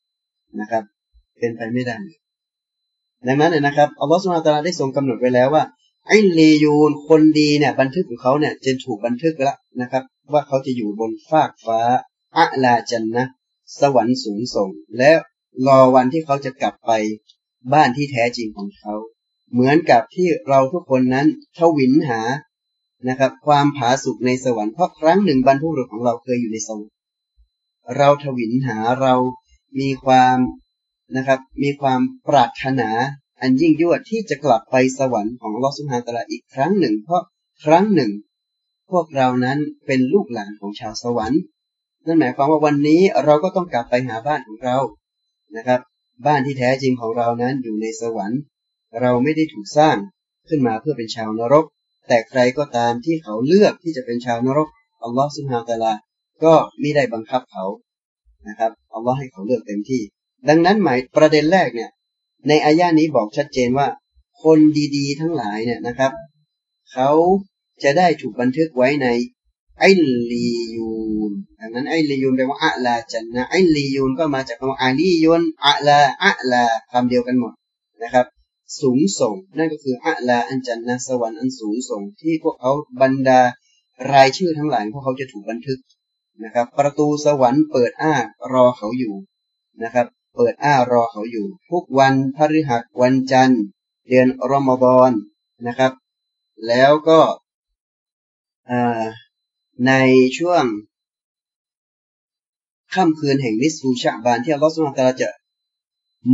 [SPEAKER 1] นะครับ เป็นไปไม่ได้ ดังนั้นนะครับอัลลอฮฺสุลตาราได้ทรงกำหนดไว้แล้วว่าไอ้เลยูนคนดีเนี่ย บันทึกของเขาเนี่ยจะถูกบันทึกแล้วนะครับ ว่าเขาจะอยู่บนฟากฟ้า อะลาจันนะ สวรรค์สูงส่ง แล้วรอวันที่เขาจะกลับไปบ้านที่แท้จริงของเขา เหมือนกับที่เราทุกคนนั้นทวินหานะครับ ความผาสุกในสวรรค์เพราะครั้งหนึ่งบรรพบุรุษของเราเคยอยู่ในสวรรค์เราทวินหาเรามีความนะครับ มีความปรารถนา อันยิ่งยวดที่จะกลับไปสวรรค์ของลอสุฮาตลาอีกครั้งหนึ่ง เพราะครั้งหนึ่ง พวกเรานั้นเป็นลูกหลานของชาวสวรรค์ นั่นหมายความว่าวันนี้เราก็ต้องกลับไปหาบ้านของเรานะครับ บ้านที่แท้จริงของเรานั้นอยู่ในสวรรค์ เราไม่ได้ถูกสร้างขึ้นมาเพื่อเป็นชาวนรก แต่ใครก็ตามที่เขาเลือกที่จะเป็นชาวนรกอัลลอฮฺสุบฮานตะลา ก็ไม่ได้บังคับเขานะครับอัลลอฮ์ให้เขาเลือกเต็มที่ ดังนั้นหมายประเด็นแรกเนี่ย ในอายานี้บอกชัดเจนว่า คนดีๆ ทั้งหลายเนี่ยนะครับ เขาจะได้ถูกบันทึกไว้ใน ไอลียูนดังนั้นไอลียูนแปลว่าอะลาจันนะไอลียูนก็มาจากคำว่าอาลียุนอะลาอะลาคำเดียวกันหมดนะครับ สูงส่ง นั่นก็คืออะลาอันจันนะสวรรค์อันสูงส่ง ที่พวกเขาบรรดารายชื่อทั้งหลายพวกเขาจะถูกบันทึกนะครับ ประตูสวรรค์เปิดอ้ารอเขาอยู่นะครับ เปิดอ้ารอเขาอยู่ ทุกวันพฤหัสวันจันทร์ เดือนรอมฎอนนะครับ แล้วก็อ่า ในช่วงค่ำคืนแห่งนิสูชาบานที่อัลลอฮฺสุลตาจะ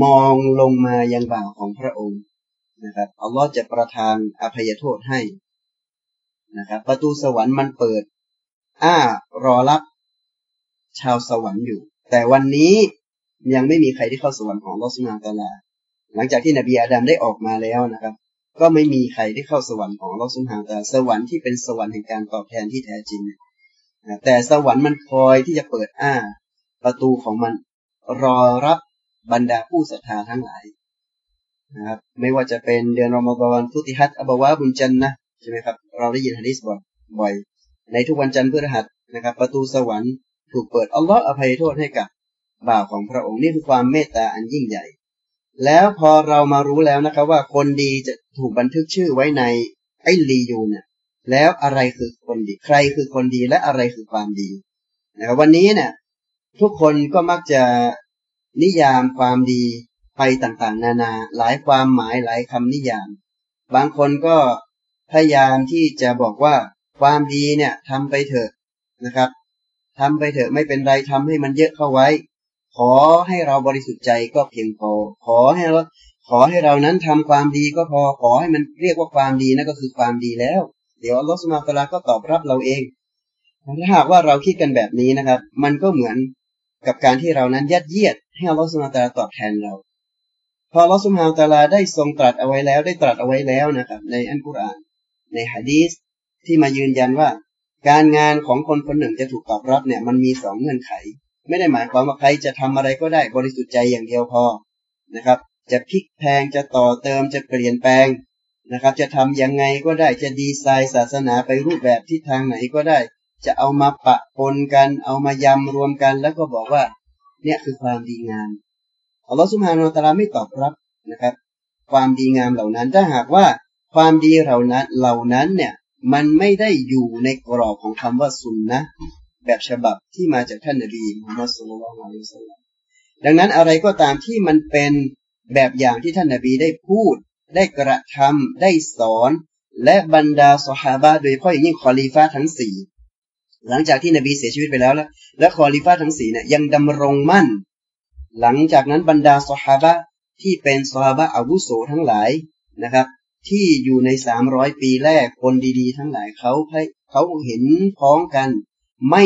[SPEAKER 1] มองลงมายังบ่าวของพระองค์นะครับอัลลอฮฺจะประทานอภัยโทษให้นะครับ ประตูสวรรค์มันเปิด อ้ารอรับ ชาวสวรรค์อยู่ แต่วันนี้ยังไม่มีใครที่เข้าสวรรค์ของลอสุนาตาหลังจากที่นบีอาดัมได้ออกมาแล้วนะครับ ก็ไม่มีใครที่เข้าสวรรค์ของลอสุนหาแต่สวรรค์ที่เป็นสวรรค์แห่งการตอบแทนที่แท้จริงแต่สวรรค์มันคอยที่จะเปิดอ้า ประตูของมันรอรับบรรดาผู้ศรัทธาทั้งหลายนะครับไม่ว่าจะเป็นเดือนรอมฎอนฟุติฮัตอับวาบุญจันนะใช่ไหมครับ เราได้ยินฮะดิษบ่อยในทุกวันจันทร์พฤหัสนะครับ ประตูสวรรค์ถูกเปิดอัลลอฮ์อภัยโทษให้กับบ่าวของพระองค์นี่คือความเมตตาอันยิ่งใหญ่ แล้วพอเรามารู้แล้วนะครับว่าคนดีจะถูกบันทึกชื่อไว้ในไอ้ลียูเนี่ยแล้วอะไรคือคนดี ใครคือคนดีและอะไรคือความดีนะครับวันนี้เนี่ยทุกคนก็มักจะนิยามความดีไปต่างๆ นานา หลายความหมายหลายคำนิยาม บางคนก็พยายามที่จะบอกว่าความดีเนี่ยทำไปเถอะนะครับทำไปเถอะไม่เป็นไรทำให้มันเยอะเข้าไว้ ขอให้เราบริสุทธิ์ใจก็เพียงพอ ขอให้เราขอให้เรานั้นทำความดีก็พอ ขอให้มันเรียกว่าความดีนั่นก็คือความดีแล้ว เดี๋ยวอัลลอฮฺสุมาตลาก็ตอบรับเราเอง ถ้าหากว่าเราคิดกันแบบนี้นะครับ มันก็เหมือนกับการที่เรานั้นยัดเยียด ให้อัลลอฮฺสุมาตลาตอบแทนเรา พออัลลอฮฺสุมาตลาได้ทรงตรัสเอาไว้แล้ว ได้ตรัสเอาไว้แล้วนะครับ ในอันกุรอาน ในฮะดีษที่มายืนยันว่า การงานของคนคนหนึ่งจะถูกตอบรับเนี่ย มันมีสองเงื่อนไข ไม่ได้หมายความว่าใครจะทำอะไรก็ได้บริสุทธิ์ใจอย่างเดียวพอนะครับ จะพลิกแพงจะต่อเติมจะเปลี่ยนแปลงนะครับ จะทำยังไงก็ได้จะดีไซน์ศาสนาไปรูปแบบที่ทางไหนก็ได้ จะเอามาปะปนกัน เอามายำรวมกัน แล้วก็บอกว่า เนี่ยคือความดีงามอัลลอฮฺสุบฮานาอัลตะลาไม่ตอบรับนะครับ ความดีงามเหล่านั้นถ้าหากว่าความดีเหล่านั้นเหล่านั้นเนี่ยมันไม่ได้อยู่ในกรอบของคำว่าสุนนะ แบบฉบับที่มาจากท่านนบีมุฮัมมัดสุลลัลลอฮุอะลัยฮิวซัลลัมดังนั้นอะไรก็ตามที่มันเป็นแบบอย่างที่ท่านนบีได้พูด ได้กระทำได้สอน และบรรดาสหาบะโดยเฉพาะอย่างยิ่งคอลีฟาทั้งสี่หลังจากที่นบีเสียชีวิตไปแล้วแล้วและคอลีฟาทั้งสี่เนี่ยยังดำรงมั่น หลังจากนั้นบรรดาสหาบะที่เป็นสหาบะอาวุโสทั้งหลายนะครับที่อยู่ในสามร้อยปีแรกคนดีๆ ทั้งหลายเขาเขาเห็นพ้องกัน ไม่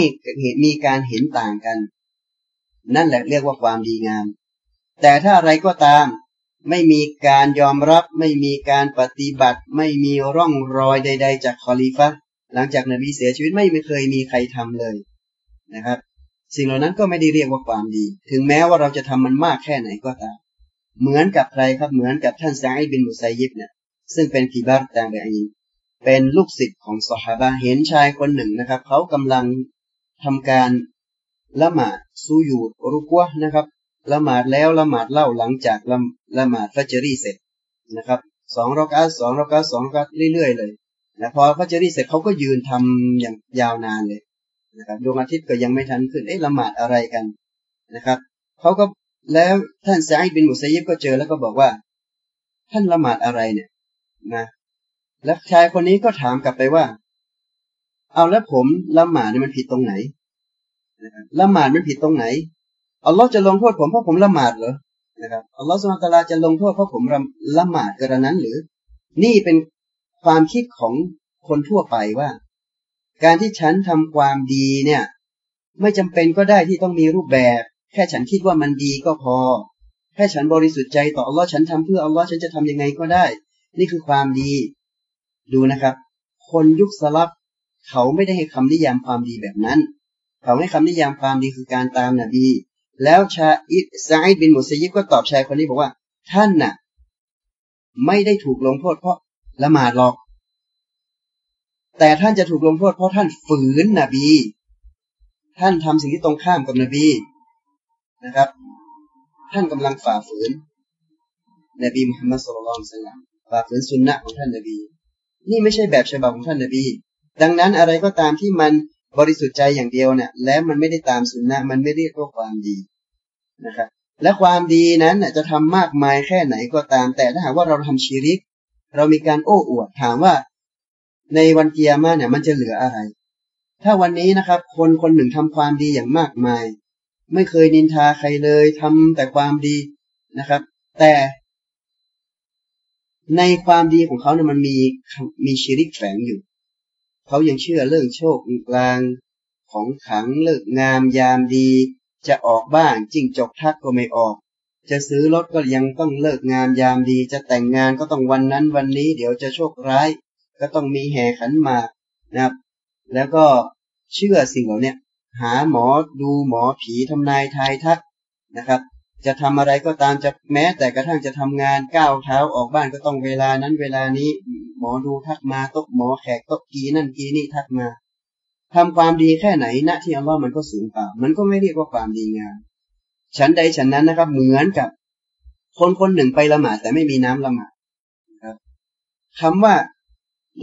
[SPEAKER 1] มีการเห็นต่างกัน นั่นแหละเรียกว่าความดีงาม แต่ถ้าอะไรก็ตาม ไม่มีการยอมรับ ไม่มีการปฏิบัติ ไม่มีร่องรอยใด ๆ จากคอลีฟะหลังจากนบีเสียชีวิตไม่เคยมีใครทำเลยนะครับ สิ่งเหล่านั้นก็ไม่ได้เรียกว่าความดี ถึงแม้ว่าเราจะทำมันมากแค่ไหนก็ตาม เหมือนกับใครครับเหมือนกับท่านซาอิบินมุไซยิบเนี่ยซึ่งเป็นกีบาร์ตางเบอี เป็นลูกศิษย์ของสหาบะเห็นชายคนหนึ่งนะครับ เขากำลังทำการละหมาดซูยูดรุกวะนะครับละหมาดแล้วละหมาดเล่าหลังจากละละหมาดฟัจรีเสร็จนะครับสองรอกาสองรอกาสองรอกาเรื่อยๆเลยนะพอฟัจรีเสร็จเขาก็ยืนทำอย่างยาวนานเลยนะครับดวงอาทิตย์ก็ยังไม่ทันขึ้นเอ๊ะละหมาดอะไรกันนะครับเขาก็แล้วท่านซาอิบินมุสยิบก็เจอแล้วก็บอกว่า ท่านละหมาดอะไรเนี่ยนะ แล้วชายคนนี้ก็ถามกลับไปว่า เอาแล้วผมละหมาดเนี่ยมันผิดตรงไหนละหมาดมันผิดตรงไหนอัลลอฮ์จะลงโทษผมเพราะผมละหมาดเหรอนะครับอัลลอฮ์สุลตาราจะลงโทษเพราะผมละหมาดกระนั้นหรือ นี่เป็นความคิดของคนทั่วไปว่า การที่ฉันทำความดีเนี่ย ไม่จำเป็นก็ได้ที่ต้องมีรูปแบบ แค่ฉันคิดว่ามันดีก็พอ แค่ฉันบริสุทธิ์ใจต่ออัลลอฮ์ฉันทำเพื่ออัลลอฮ์ฉันจะทำยังไงก็ได้ นี่คือความดี ดูนะครับ คนยุคสลับเขาไม่ได้ให้คำนิยามความดีแบบนั้น เขาให้คำนิยามความดีคือการตามนบีแล้วชาอิซาอิดบินมุสยิบก็ตอบชายคนนี้บอกว่า ท่านน่ะ ไม่ได้ถูกลงโทษเพราะละหมาดหรอก แต่ท่านจะถูกลงโทษเพราะท่านฝืนนบี ท่านทำสิ่งที่ตรงข้ามกับนบีนะครับ ท่านกำลังฝ่าฝืน นบีมุฮัมมัดสุลลัลสลามฝ่าฝืนสุนนะของท่านนบี นี่ไม่ใช่แบบฉบับของท่านนบี ดังนั้นอะไรก็ตามที่มันบริสุทธิ์ใจอย่างเดียวเนี่ยแล้วมันไม่ได้ตามสุนนะมันไม่เรียกว่าความดีนะครับและความดีนั้นจะทำมากมายแค่ไหนก็ตาม แต่ถ้าหากว่าเราทำชีริก เรามีการโอ้อวดถามว่า ในวันเกียร์มาเนี่ยมันจะเหลืออะไร ถ้าวันนี้นะครับ คนคนหนึ่งทำความดีอย่างมากมาย ไม่เคยนินทาใครเลยทำแต่ความดีนะครับ แต่ ในความดีของเขาเนี่ยมันมีมีชีริกแฝงอยู่ เขายังเชื่อเรื่องโชคกลางของขังเลิกงามยามดี จะออกบ้านจิ้งจกทักก็ไม่ออก จะซื้อรถก็ยังต้องเลิกงามยามดี จะแต่งงานก็ต้องวันนั้นวันนี้ เดี๋ยวจะโชคร้าย ก็ต้องมีแห่ขันมานะครับ แล้วก็เชื่อสิ่งเหล่านี้หาหมอดูหมอผีทำนายทายทักนะครับ จะทำอะไรก็ตามจะแม้แต่กระทั่งจะทำงานก้าวเท้าออกบ้านก็ต้องเวลานั้นเวลานี้ หมอดูทักมาตกหมอแขกตกกีนั่นกีนี่ทักมาทำความดีแค่ไหนณที่อัลลอฮ์มันก็สูญเปล่า มันก็ไม่เรียกว่าความดีงามฉันใดฉันนั้นนะครับ เหมือนกับ คนคนหนึ่งไปละหมาดแต่ไม่มีน้ำละหมาดครับคำว่า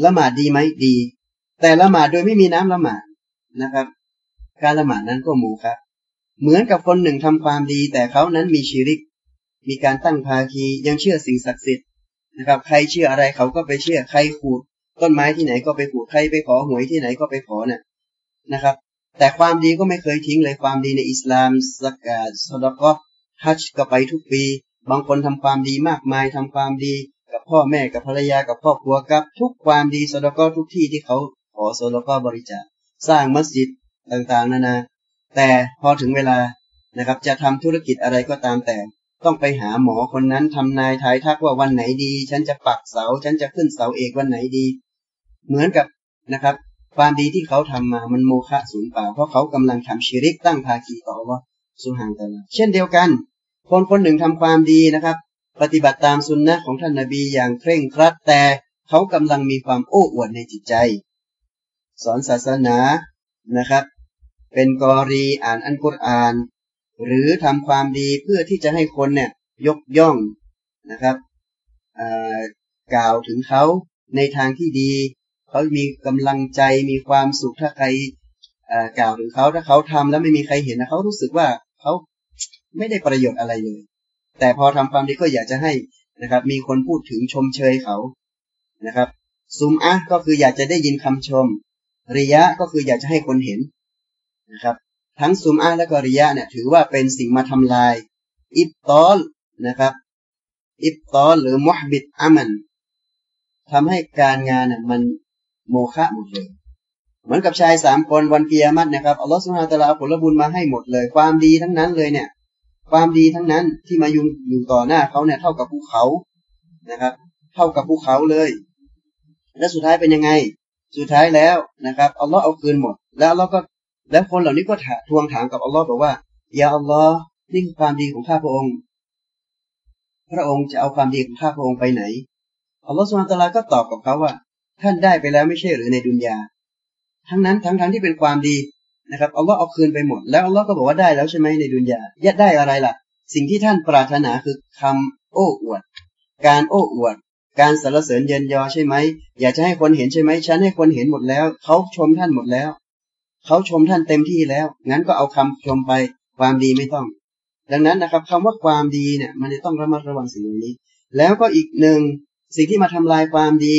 [SPEAKER 1] ละหมาดดีไหมดี แต่ละหมาดโดยไม่มีน้ำละหมาดนะครับ การละหมาดนั้นก็หมูครับ เหมือนกับคนหนึ่งทำความดี แต่เขานั้นมีชีริก มีการตั้งภาคียังเชื่อสิ่งศักดิ์สิทธิ์นะครับ ใครเชื่ออะไรเขาก็ไปเชื่อใครขูดต้นไม้ที่ไหนก็ไปขูดใครไปขอหวยที่ไหนก็ไปขอเนี่ยนะครับ แต่ความดีก็ไม่เคยทิ้งเลยความดีในอิสลามสกาสดก็ฮัจก็ไปทุกปี บางคนทำความดีมากมายทำความดี กับพ่อแม่กับภรรยากับครอบครัวกับ ทุกความดีสดก็ทุกที่ที่เขาขอสดก็บริจาคสร้างมัสยิดต่างๆ นานา แต่พอถึงเวลานะครับ จะทำธุรกิจอะไรก็ตามแต่ ต้องไปหาหมอคนนั้นทำนายทายทักว่าวันไหนดี ฉันจะปักเสา ฉันจะขึ้นเสาเอกวันไหนดี เหมือนกับนะครับ ความดีที่เขาทำมามันโมฆะสูญเปล่าเพราะเขากำลังทำชิริกตั้งภาคีต่อว่าสุหังตะลาเช่นเดียวกัน คนคนหนึ่งทำความดีนะครับ ปฏิบัติตามสุนนะของท่านนาบีอย่างเคร่งครัดแต่เขากำลังมีความโอ้อวดในจิตใจ สอนศาสนานะครับ เป็นกอรีอ่านอันกุรอาน หรือทำความดีเพื่อที่จะให้คนเนี่ยยกย่องนะครับกล่าวถึงเขาในทางที่ดี เขามีกำลังใจมีความสุขถ้าใครกล่าวถึงเขาถ้าเขาทำแล้วไม่มีใครเห็นนะเขารู้สึกว่าเขาไม่ได้ประโยชน์อะไรเลย แต่พอทำความดีก็อยากจะให้นะครับ มีคนพูดถึงชมเชยเขานะครับซุมอะก็คืออยากจะได้ยินคำชมริยะก็คืออยากจะให้คนเห็น นะครับ ทั้งซุมอะและก็ริยะเนี่ยถือว่าเป็นสิ่งมาทำลาย อิบตอลนะครับ อิบตอลหรือมุฮบิดอามันทำให้การงานน่ยมันโมฆะหมดเลย เหมือนกับชายสามคนวันเกียรตินะครับอัลลอฮฺสุบฮานตะลาผลบุญมาให้หมดเลย ความดีทั้งนั้นเลยเนี่ย ความดีทั้งนั้นที่มายู่อยู่ต่อหน้าเขาเนี่ยเท่ากับภูเขานะครับ เท่ากับภูเขาเลย และสุดท้ายเป็นยังไง สุดท้ายแล้วนะครับอัลลอฮ์เอาคืนหมด แล้วเราก็ แล้วคนเหล่านี้ก็ถาทวงถามกับอัลลอฮ์บอกว่าอย่าอัลลอฮ์นี่คือความดีของข้าพระองค์ พระองค์จะเอาความดีของข้าพระองค์ไปไหนอัลลอฮ์สุลตาราก็ตอบกับเขาว่า ท่านได้ไปแล้วไม่ใช่หรือในดุนยา ทั้งนั้นทั้งทั้งที่เป็นความดีนะครับอัลลอฮ์เอาคืนไปหมด แล้วอัลลอฮ์ก็บอกว่าได้แล้วใช่ไหมในดุนยายัดได้อะไรล่ะ สิ่งที่ท่านปรารถนาคือคำโอ้อวด การโอ้อวด การสรรเสริญเยินยอใช่ไหมอยากจะให้คนเห็นใช่ไหมฉันให้คนเห็นหมดแล้วเขาชมท่านหมดแล้ว เขาชมท่านเต็มที่แล้ว งั้นก็เอาคำชมไปความดีไม่ต้อง ดังนั้นนะครับคำว่าความดีเนี่ย มันจะต้องระมัดระวังสิ่งนี้ แล้วก็อีกหนึ่งสิ่งที่มาทำลายความดี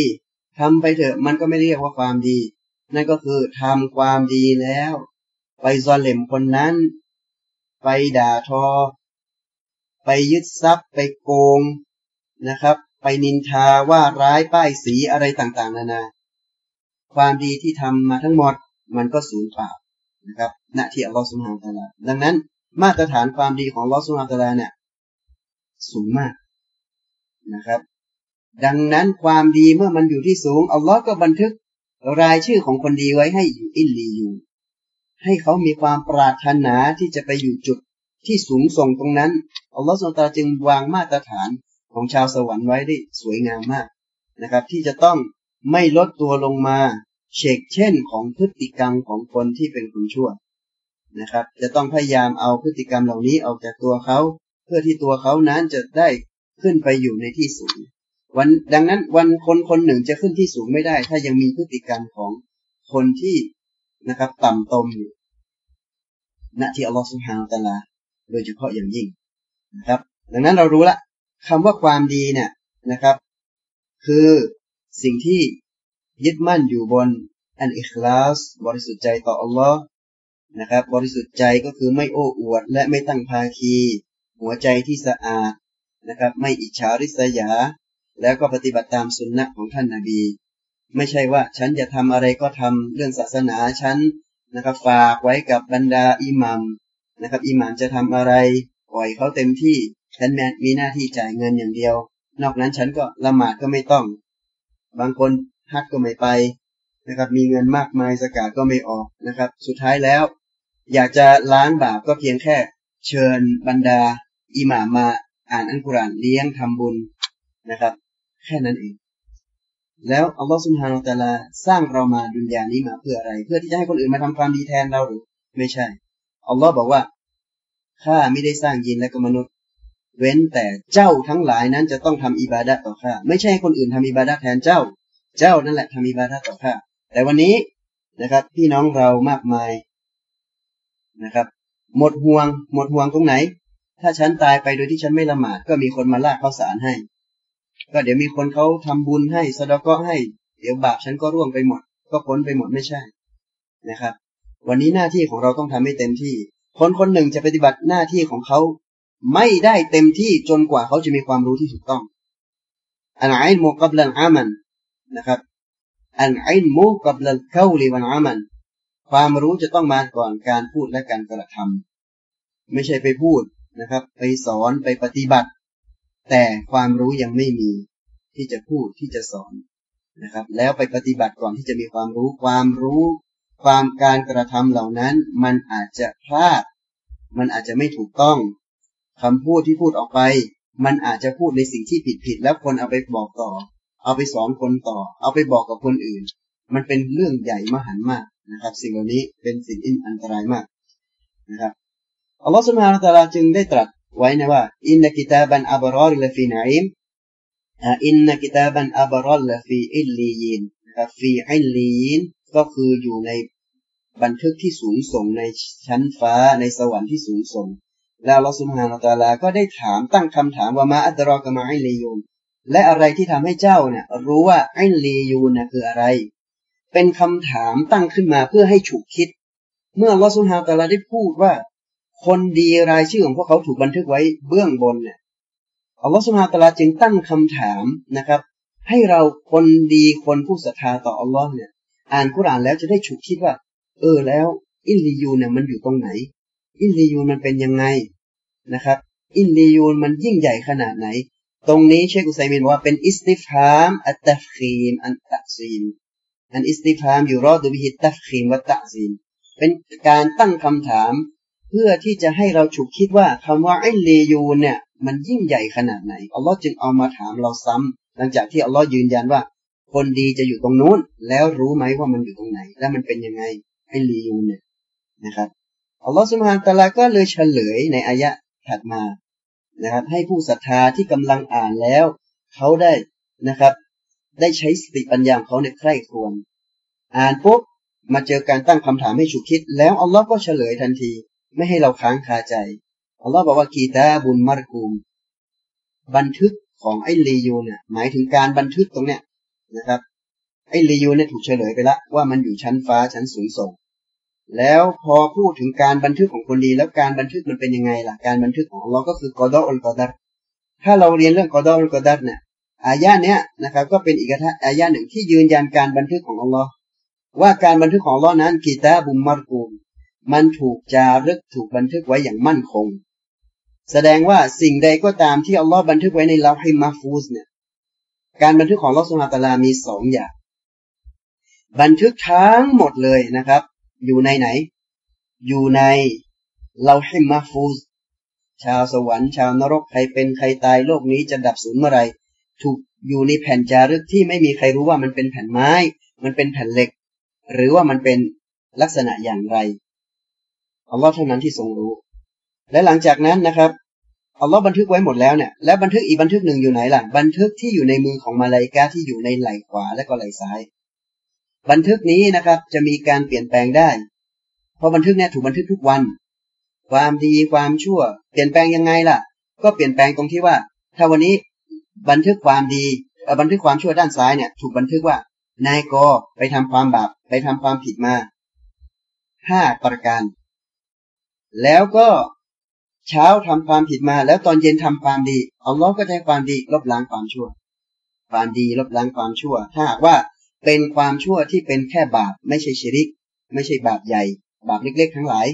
[SPEAKER 1] ทำไปเถอะมันก็ไม่เรียกว่าความดี นั่นก็คือทำความดีแล้ว ไปซอเลมคนนั้น ไปด่าทอ ไปยึดทรัพย์ไปโกงนะครับ ไปนินทาว่าร้ายป้ายสีอะไรต่างๆ นานา ความดีที่ทำมาทั้งหมด มันก็สูญเปล่านะครับณที่อัลลอฮฺสุบฮานตะลาดังนั้นมาตรฐานความดีของอัลลอฮฺสุบฮานตะลาเนี่ยสูงมากนะครับ ดังนั้นความดีเมื่อมันอยู่ที่สูงอัลลอฮ์ก็บันทึกรายชื่อของคนดีไว้ให้อยู่อินลีอยู่ ให้เขามีความปรารถนาที่จะไปอยู่จุดที่สูงส่งตรงนั้นอัลลอฮ์ทรงตาจึงวางมาตรฐานของชาวสวรรค์ไว้ได้สวยงามมากนะครับ ที่จะต้องไม่ลดตัวลงมา เชกเช่นของพฤติกรรมของคนที่เป็นคนชั่วนะครับ จะต้องพยายามเอาพฤติกรรมเหล่านี้ออกจากตัวเขาเพื่อที่ตัวเขานั้นจะได้ขึ้นไปอยู่ในที่สูง วันดังนั้นวันคนคนหนึ่งจะขึ้นที่สูงไม่ได้ ถ้ายังมีพฤติกรรมของคนที่นะครับ ต่ำตมอยู่ณที่อัลลอฮฺสุบฮานตะลา โดยเฉพาะอย่างยิ่งนะครับ ดังนั้นเรารู้ละคำว่าความดีเนี่ยนะครับ คือสิ่งที่ ยึดมั่นอยู่บนอันอิคลาส บริสุทธิ์ใจต่ออัลลอฮ์นะครับ บริสุทธิ์ใจก็คือไม่โอ้อวด และไม่ตั้งภาคี หัวใจที่สะอาดนะครับ ไม่อิจฉาริษยา แล้วก็ปฏิบัติตามสุนนะของท่านนาบี ไม่ใช่ว่าฉันจะทำอะไรก็ทำเรื่องศาสนาฉันนะครับฝากไว้กับบรรดาอิหมัมนะครับอิหมัมจะทำอะไร ปล่อยเขาเต็มที่ฉันมีหน้าที่จ่ายเงินอย่างเดียว นอกนั้นฉันก็ละหมาดก็ไม่ต้อง บางคน ฮัดก็ไม่ไปนะครับ มีเงินมากมายสกาดก็ไม่ออกนะครับ สุดท้ายแล้ว อยากจะล้างบาปก็เพียงแค่ เชิญบรรดาอิหม่ามาอ่านอัลกุรอานเลี้ยงทำบุญนะครับ แค่นั้นเอง แล้วอัลลอฮฺสุบฮานาอัลลอฮสร้างเรามาดุนยานี้มาเพื่ออะไร เพื่อที่จะให้คนอื่นมาทำความดีแทนเราหรือ ไม่ใช่อัลลอฮ์บอกว่าข้าไม่ได้สร้างยินและก็มนุษย์ เว้นแต่เจ้าทั้งหลายนั้นจะต้องทำอิบาดะต่อข้าไม่ใช่คนอื่นทำอิบาดะแทนเจ้า เจ้านั่นแหละทำอิบาดะต่อข้าแต่วันนี้นะครับ พี่น้องเรามากมายนะครับ หมดห่วง หมดห่วงตรงไหน ถ้าฉันตายไปโดยที่ฉันไม่ละหมาด ก็มีคนมาลากข้าวสารให้ ก็เดี๋ยวมีคนเขาทำบุญให้สะดอกก็ให้ เดี๋ยวบาปฉันก็ร่วงไปหมด ก็พ้นไปหมดไม่ใช่นะครับ วันนี้หน้าที่ของเราต้องทำให้เต็มที่ คนคนหนึ่งจะปฏิบัติหน้าที่ของเขาไม่ได้เต็มที่จนกว่าเขาจะมีความรู้ที่ถูกต้องอันอินมุกับลันอามัน นะครับ อันอินมุกับลันเข้าลีวันอามัน ความรู้จะต้องมาก่อนการพูดและการกระทำไม่ใช่ไปพูดนะครับ ไปสอนไปปฏิบัติ แต่ความรู้ยังไม่มีที่จะพูดที่จะสอนนะครับ แล้วไปปฏิบัติก่อนที่จะมีความรู้ความรู้ ความการกระทำเหล่านั้น มันอาจจะพลาด มันอาจจะไม่ถูกต้องคำพูดที่พูดออกไป มันอาจจะพูดในสิ่งที่ผิดผิดแล้วคนเอาไปบอกต่อ เอาไปสอนคนต่อ เอาไปบอกกับคนอื่น มันเป็นเรื่องใหญ่มหันมากนะครับ สิ่งเหล่านี้เป็นสิ่งอันตรายมากนะครับอัลลอฮฺสุบฮานาตะลาจึงได้ตรัสไว้นะว่าอินนกิตาบันอับรอริลฟีนัอิมإن كتاب الأبرار لفي عليين นะครับ في عليين ก็คืออยู่ในบันทึกที่สูงส่งในชั้นฟ้าในสวรรค์ที่สูงส่ง แล้วอัลลอฮ์สุบฮานาตะลาก็ได้ถามตั้งคำถามว่าوما أدراك ما عليون และอะไรที่ทำให้เจ้าเนี่ยรู้ว่าعليون เนี่ยคืออะไร เป็นคำถามตั้งขึ้นมาเพื่อให้ฉุกคิด เมื่ออัลลอฮ์สุบฮานาตะลาได้พูดว่า คนดีรายชื่อของพวกเขาถูกบันทึกไว้เบื้องบนเนี่ยอัลลอฮฺสุบฮาตะลาจึงตั้งคำถามนะครับ ให้เราคนดีคนผู้ศรัทธาต่ออัลลอฮ์เนี่ย อ่านกุรานแล้วจะได้ฉุกคิดว่า เออแล้ว อินลียูเนี่ยมันอยู่ตรงไหน อินลียูมันเป็นยังไงนะครับ عليون มันยิ่งใหญ่ขนาดไหน ตรงนี้เชคอุไซมินว่าเป็นاستفهام التفخيم التعظيم الاستفهام يراد به التفخيم والتعظيمเป็นการตั้งคำถาม เพื่อที่จะให้เราฉุกคิดว่าคำว่า عليون เนี่ย มันยิ่งใหญ่ขนาดไหนอัลลอฮ์จึงเอามาถามเราซ้ำหลังจากที่อัลลอฮ์ยืนยันว่า คนดีจะอยู่ตรงนู้น แล้วรู้ไหมว่ามันอยู่ตรงไหน และมันเป็นยังไงعليون เนี่ยนะครับอัลลอฮ์สุบฮานตะลาก็เลยเฉลยในอายะถัดมา นะครับ ให้ผู้ศรัทธาที่กำลังอ่านแล้ว เขาได้นะครับ ได้ใช้สติปัญญาของเขาในการใคร่ครวญอ่านปุ๊บมาเจอการตั้งคำถามให้ฉุกคิด แล้วอัลลอฮ์ก็เฉลยทันที ไม่ให้เราค้างคาใจอัลลอฮ์บอกว่ากีตาบุญมารกูมบันทึกของไอ้ลียูเนี่ยหมายถึงการบันทึกตรงเนี้ยนะครับ ไอ้ลียูเนี่ยถูกเฉลยไปแล้วว่ามันอยู่ชั้นฟ้าชั้นสูงส่ง แล้วพอพูดถึงการบันทึกของคนดี แล้วการบันทึกมันเป็นยังไงล่ะ การบันทึกของเราก็คือกอดอลกอดัตถ้าเราเรียนเรื่องกอดอลกอดัตเนี่ยอายะเนี้ยนะครับ ก็เป็นอีกอายะหนึ่งที่ยืนยันการบันทึกของอัลลอฮ์ว่าการบันทึกของอัลลอฮ์นั้นكتاب مرقوم มันถูกจารึกถูกบันทึกไว้อย่างมั่นคง แสดงว่าสิ่งใดก็ตามที่อัลลอฮ์บันทึกไว้ในلوح المحفوظ เนี่ย การบันทึกของอัลลอฮ์สุบฮานาตะลามีสองอย่าง บันทึกทั้งหมดเลยนะครับ อยู่ในไหน อยู่ในلوح المحفوظชาวสวรรค์ชาวนรกใครเป็นใครตายโลกนี้จะดับสูญเมื่อไรถูกอยู่ในแผ่นจารึกที่ไม่มีใครรู้ว่ามันเป็นแผ่นไม้ มันเป็นแผ่นเหล็ก หรือว่ามันเป็นลักษณะอย่างไรอัลลอฮ์เท่านั้นที่ทรงรู้ และหลังจากนั้นนะครับอัลลอฮ์บันทึกไว้หมดแล้วเนี่ยและบันทึกอีกบันทึกหนึ่งอยู่ไหนล่ะ บันทึกที่อยู่ในมือของมาลายกาที่อยู่ในไหล่ขวาและก็ไหล่ซ้าย บันทึกนี้นะครับ จะมีการเปลี่ยนแปลงได้ เพราะบันทึกเนี่ยถูกบันทึกทุกวัน ความดีความชั่ว เปลี่ยนแปลงยังไงล่ะ ก็เปลี่ยนแปลงตรงที่ว่า ถ้าวันนี้บันทึกความดีบันทึกความชั่วด้านซ้ายเนี่ย ถูกบันทึกว่านายกไปทำความบาปไปทำความผิดมาห้าประการ แล้วก็เช้าทำความผิดมา แล้วตอนเย็นทำความดีอัลลอฮ์ก็ใจะความดีลบล้างความชั่ว ความดีลบล้างความชั่ว ถ้าหากว่า เป็นความชั่วที่เป็นแค่บาปไม่ใช่ชิริก ไม่ใช่บาปใหญ่ บาปเล็กๆทั้งหลาย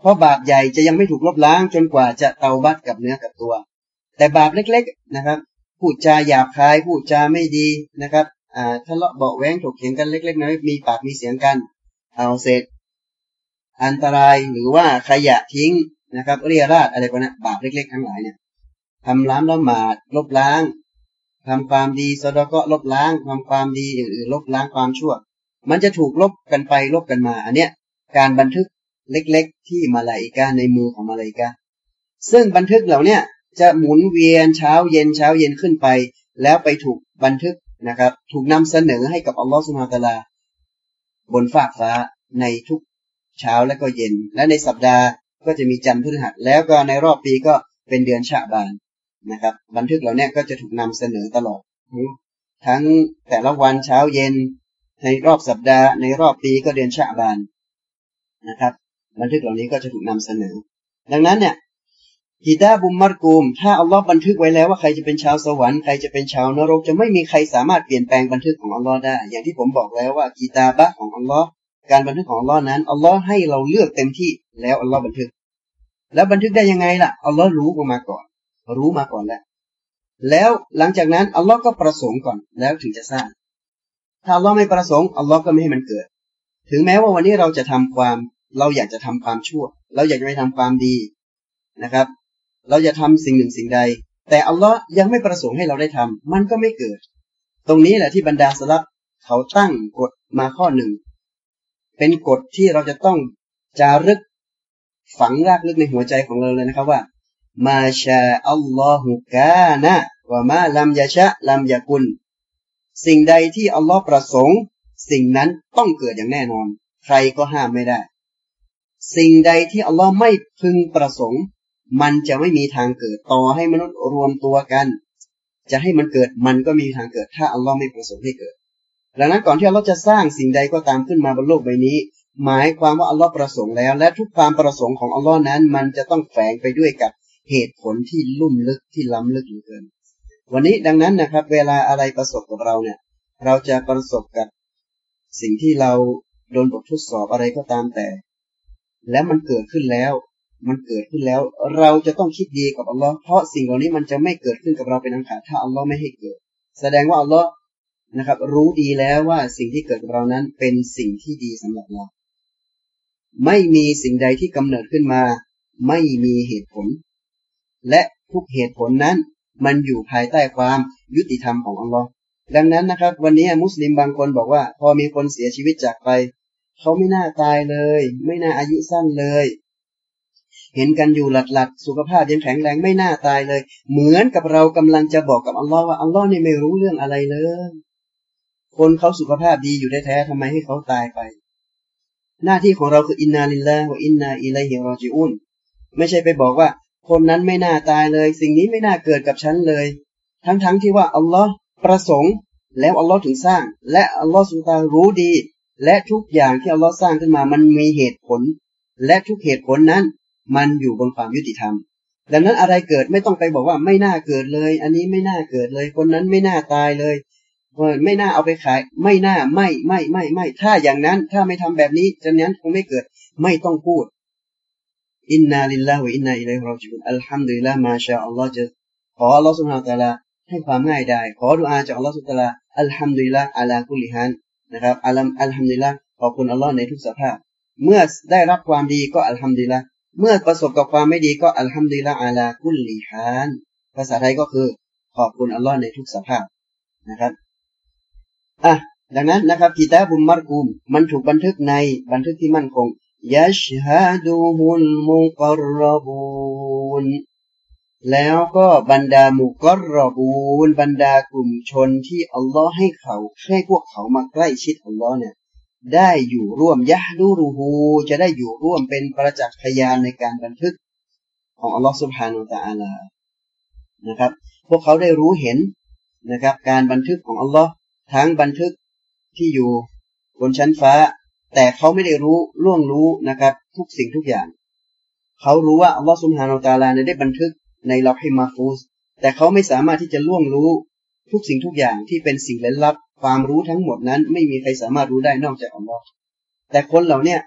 [SPEAKER 1] เพราะบาปใหญ่จะยังไม่ถูกลบล้างจนกว่าจะเตาบัตกับเนื้อกับตัว แต่บาปเล็กๆนะครับพูดจาหยาบคายพูดจาไม่ดีนะครับอ่าทะเลาะเบาแวงถกเถียงกันเล็กๆน้อยมีปากมีเสียงกัน เอาเสร็จ อันตรายหรือว่าขยะทิ้งนะครับเรียราดอะไรพวกนี้บาปเล็ก ๆ ทั้งหลายเนี่ยทำล้างละหมาดลบล้าง ทำความดีสดก็ลบล้างทำความดีอื่นลบล้างความชั่ว มันจะถูกลบกันไปลบกันมา อันเนี้ยการบันทึกเล็กๆ ที่มาลายกาในมือของมาลายกาซึ่งบันทึกเหล่าเนี้ยจะหมุนเวียนเช้าเย็นเช้าเย็นขึ้นไป แล้วไปถูกบันทึกนะครับ ถูกนำเสนอให้กับอัลลอฮฺสุลตาลา บนฟากฟ้าในทุกเช้าและก็เย็น และในสัปดาห์ก็จะมีจันทร์พฤหัสแล้วก็ในรอบปีก็เป็นเดือนชะบาน นะครับ บันทึกเหล่านี้ก็จะถูกนำเสนอตลอด ทั้งแต่ละวันเช้าเย็น ในรอบสัปดาห์ ในรอบปีก็เดือนชะบานนะครับ บันทึกเหล่านี้ก็จะถูกนำเสนอ ดังนั้นเนี่ยกีตาบุมมัดกูม ถ้าอัลลอฮ์บันทึกไว้แล้วว่าใครจะเป็นชาวสวรรค์ใครจะเป็นชาวนรก จะไม่มีใครสามารถเปลี่ยนแปลงบันทึกของอัลลอฮ์ได้ อย่างที่ผมบอกแล้วว่ากีตาบะของอัลลอฮ์การบันทึกของอัลลอฮ์นั้นอัลลอฮ์ให้เราเลือกเต็มที่แล้วอัลลอฮ์บันทึก แล้วบันทึกได้ยังไงล่ะอัลลอฮ์รู้มาก่อน รู้มาก่อนแล้ว แล้วหลังจากนั้นอัลลอฮ์ก็ประสงค์ก่อนแล้วถึงจะสร้าง ถ้าอัลลอฮ์ไม่ประสงค์อัลลอฮ์ก็ไม่ให้มันเกิด ถึงแม้ว่าวันนี้เราจะทำความ เราอยากจะทำความชั่ว เราอยากจะไปทำความดีนะครับ เราจะทำสิ่งหนึ่งสิ่งใด แต่อัลลอฮ์ยังไม่ประสงค์ให้เราได้ทำมันก็ไม่เกิด ตรงนี้แหละที่บรรดาสลับเขาตั้งกฎมาข้อหนึ่งเป็นกฎที่เราจะต้องจารึกฝังรากลึกในหัวใจของเราเลยนะครับว่า มาชาอัลลอฮุกานะว่ามาลัมยาชะลัมยากุล สิ่งใดที่อัลลอฮ์ประสงค์ สิ่งนั้นต้องเกิดอย่างแน่นอน ใครก็ห้ามไม่ได้ สิ่งใดที่อัลลอฮ์ไม่พึงประสงค์ มันจะไม่มีทางเกิดต่อให้มนุษย์รวมตัวกัน จะให้มันเกิดมันก็มีทางเกิด ถ้าอัลลอฮ์ไม่ประสงค์ให้เกิด ดังนั้นก่อนที่เราจะสร้างสิ่งใดก็ตามขึ้นมาบนโลกใบนี้หมายความว่าอัลลอฮ์ประสงค์แล้ว และทุกความประสงค์ของอัลลอฮ์นั้น มันจะต้องแฝงไปด้วยกับ เหตุผลที่ลุ่มลึกที่ล้ำลึกเหลือเกิน วันนี้ดังนั้นนะครับ เวลาอะไรประสบกับเราเนี่ย เราจะประสบกับสิ่งที่เราโดนบททดสอบอะไรก็ตามแต่ แล้วมันเกิดขึ้นแล้ว มันเกิดขึ้นแล้ว เราจะต้องคิดดีกับอัลลอฮ์เพราะสิ่งเหล่านี้มันจะไม่เกิดขึ้นกับเราเป็นอันขาดถ้าอัลลอฮ์ไม่ให้เกิด แสดงว่าอัลลอฮ์นะครับ รู้ดีแล้วว่าสิ่งที่เกิดกับเรานั้นเป็นสิ่งที่ดีสำหรับเรา ไม่มีสิ่งใดที่กำเนิดขึ้นมา ไม่มีเหตุผล และทุกเหตุผลนั้น มันอยู่ภายใต้ความยุติธรรมของอัลลอฮ์ดังนั้นนะครับ วันนี้มุสลิมบางคนบอกว่า พอมีคนเสียชีวิตจากไป เขาไม่น่าตายเลย ไม่น่าอายุสั้นเลย เห็นกันอยู่หลัดหลัดสุขภาพยังแข็งแรงไม่น่าตายเลย เหมือนกับเรากำลังจะบอกกับอัลลอฮ์ว่าอัลลอฮ์นี่ไม่รู้เรื่องอะไรเลยคนเขาสุขภาพดีอยู่ได้แท้ทำไมให้เขาตายไป หน้าที่ของเราคืออินนาลิลลาห์วอินนาอิลัยฮิรอจิอุนไม่ใช่ไปบอกว่า คนนั้นไม่น่าตายเลย สิ่งนี้ไม่น่าเกิดกับฉันเลย ทั้งๆทที่ว่าอัลลอฮ์ประสงค์ แล้วอัลลอฮ์ถึงสร้าง และอัลลอฮ์สุตารู้ดี และทุกอย่างที่อัลลอฮ์สร้างขึ้นมามันมีเหตุผล และทุกเหตุผลนั้น มันอยู่บนความยุติธรรม ดังนั้นอะไรเกิดไม่ต้องไปบอกว่าไม่น่าเกิดเลย อันนี้ไม่น่าเกิดเลย คนนั้นไม่น่าตายเลยไม่น่าเอาไปขาย ไม่น่าไม่ไม่ไม่ไม่ถ้าอย่างนั้นถ้าไม่ทำแบบนี้จะนั้นคงไม่เกิด ไม่ต้องพูด อินนาลิลลาฮฺอินนาอิลัยฮิรอจิอุนอัลฮัมดุลิลลาห์มาชาอัลลอฮฺจะขออัลลอฮฺสุบฮานตะลาให้ความง่ายได้ขอดุอาจากอัลลอฮฺสุบฮานตะลาอัลฮัมดุลิลลาห์อัลากุลิฮันนะครับอัลอัลฮัมดุลิลลาห์ขอบคุณอัลลอฮ์ในทุกสภาพ เมื่อได้รับความดีก็อัลฮัมดุลิลลาห์เมื่อประสบกับความไม่ดีก็อัลฮัมดุลิลลาห์อัลากุลิฮันภาษาไทยก็คือขอบคุณอัลลอฮ์ในทุกสภาพนะครับอะดังนั้นนะครับกิตาบุมมารกุม มันถูกบันทึกในบันทึกที่มั่นคง ยัชฮะดูมุลมุกรรบูนแล้วก็บรรดามุกรรบูนบรรดากลุ่มชนที่อัลลอฮ์ให้เขาให้พวกเขามาใกล้ชิดอัลลอฮ์เนี่ยได้อยู่ร่วมยะดูรูฮูจะได้อยู่ร่วมเป็นประจักษ์พยานในการบันทึกของอัลลอฮ์สุบฮานุตะอาลานะครับ พวกเขาได้รู้เห็นนะครับ การบันทึกของอัลลอฮ์ทั้งบันทึกที่อยู่บนชั้นฟ้า แต่เขาไม่ได้รู้ล่วงรู้นะครับ ทุกสิ่งทุกอย่าง เขารู้ว่าอัลลอฮฺสุบฮานาตาลาได้บันทึกในลอฮิมาฟูสแต่เขาไม่สามารถที่จะล่วงรู้ทุกสิ่งทุกอย่างที่เป็นสิ่งลึกลับ ความรู้ทั้งหมดนั้น ไม่มีใครสามารถรู้ได้นอกจากอัลลอฮ์แต่คนเหล่าเนี้ย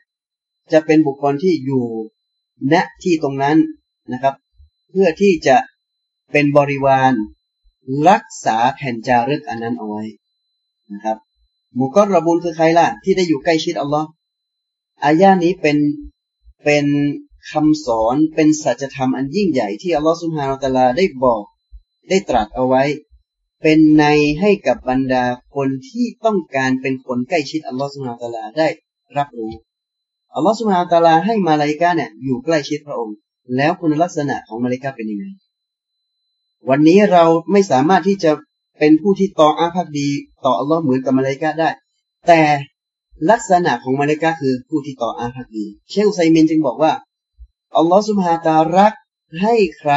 [SPEAKER 1] จะเป็นบุคคลที่อยู่ณที่ตรงนั้นนะครับ เพื่อที่จะเป็นบริวารรักษาแผ่นจารึกอันนั้นเอาไว้นะครับ มุกรบุลคือใครล่ะ ที่ได้อยู่ใกล้ชิดอัลลอฮ์อายานี้เป็นเป็นคำสอนเป็นสัจธรรมอันยิ่งใหญ่ที่อัลลอฮ์สุฮานาตลาได้บอกได้ตรัสเอาไว้ เป็นในให้กับบรรดาคนที่ต้องการเป็นคนใกล้ชิดอัลลอฮ์สุฮานาตลาได้รับรู้อัลลอฮ์สุฮานาตลาให้มาลายกาเนี่ยอยู่ใกล้ชิดพระองค์ แล้วคุณลักษณะของมาลายกาเป็นยังไงวันนี้เราไม่สามารถที่จะเป็นผู้ที่ต่ออาภักดี ต่ออัลลอฮ์เหมือนกับมาเลกาได้ แต่ลักษณะของมาเลกาคือผู้ที่ต่ออาภักดี เชคอุไซมินจึงบอกว่าอัลลอฮ์สุบฮาตารักให้ใคร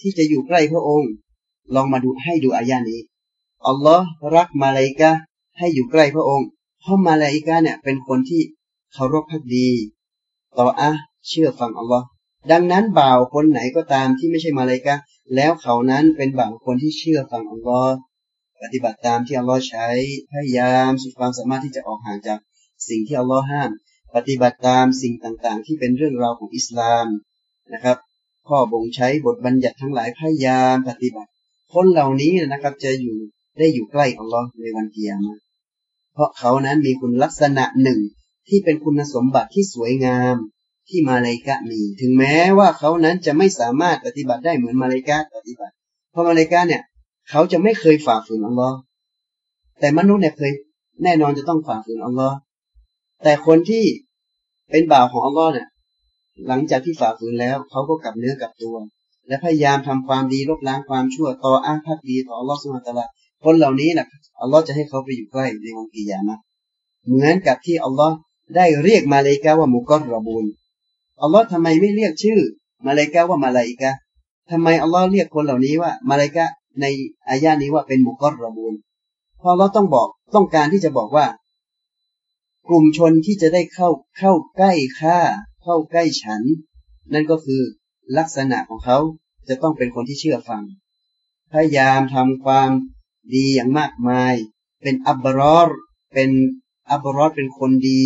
[SPEAKER 1] ที่จะอยู่ใกล้พระองค์ ลองมาดูให้ดูอายานี้อัลลอฮ์รักมาเลกาให้อยู่ใกล้พระองค์ เพราะมาเลกาเนี่ยเป็นคนที่เคารพพักดี ต่ออะเชื่อฟังอัลลอฮ์ดังนั้นบ่าวคนไหนก็ตามที่ไม่ใช่มาเลยกะแล้วเขานั้นเป็นบ่าวคนที่เชื่อฟังอัลลอฮ์ ปฏิบัติตามที่อัลลอฮ์ใช้พยายามสุดความสามารถที่จะออกห่างจากสิ่งที่อัลลอฮ์ห้าม ปฏิบัติตามสิ่งต่างๆ ที่เป็นเรื่องราวของอิสลามนะครับ ข้อบ่งใช้บทบัญญัติทั้งหลายพยายามปฏิบัติ คนเหล่านี้นะครับจะอยู่ได้อยู่ใกล้อัลลอฮ์ในวันเกียรติเพราะเขานั้นมีคุณลักษณะหนึ่งที่เป็นคุณสมบัติที่สวยงามที่มาเลกะมี ถึงแม้ว่าเขานั้นจะไม่สามารถปฏิบัติได้เหมือนมาเลกะปฏิบัติ เพราะมาเลกะเนี่ย เขาจะไม่เคยฝ่าฝืนอัลลอฮ์แต่มนุษย์เนี่ยเคยแน่นอนจะต้องฝ่าฝืนอัลลอฮ์แต่คนที่เป็นบ่าวของอัลลอฮ์เนี่ยหลังจากที่ฝ่าฝืนแล้วเขาก็กลับเนื้อกลับตัว และพยายามทำความดีลบล้างความชั่วต่ออ้างพักดีต่ออัลลอฮ์สุลตาละคนเหล่านี้นะอัลลอฮ์จะให้เขาไปอยู่ใกล้ในวันกิยามะเหมือนกับที่อัลลอฮ์ได้เรียกมาเลกาว่ามุกอรรบูลอัลลอฮ์ทำไมไม่เรียกชื่อ มาเลกาว่ามาลาอิกะทำไมอัลลอฮ์เรียกคนเหล่านี้ว่ามาลาอิกะ ในอายานี้ว่าเป็นมุกอรรบูลเพราะเราต้องบอกต้องการที่จะบอกว่า กลุ่มชนที่จะได้เข้าเข้าใกล้ข้าเข้าใกล้ฉัน นั่นก็คือลักษณะของเขาจะต้องเป็นคนที่เชื่อฟัง พยายามทำความดีอย่างมากมาย เป็นอับบรอรเป็นอับบรอรเป็นคนดี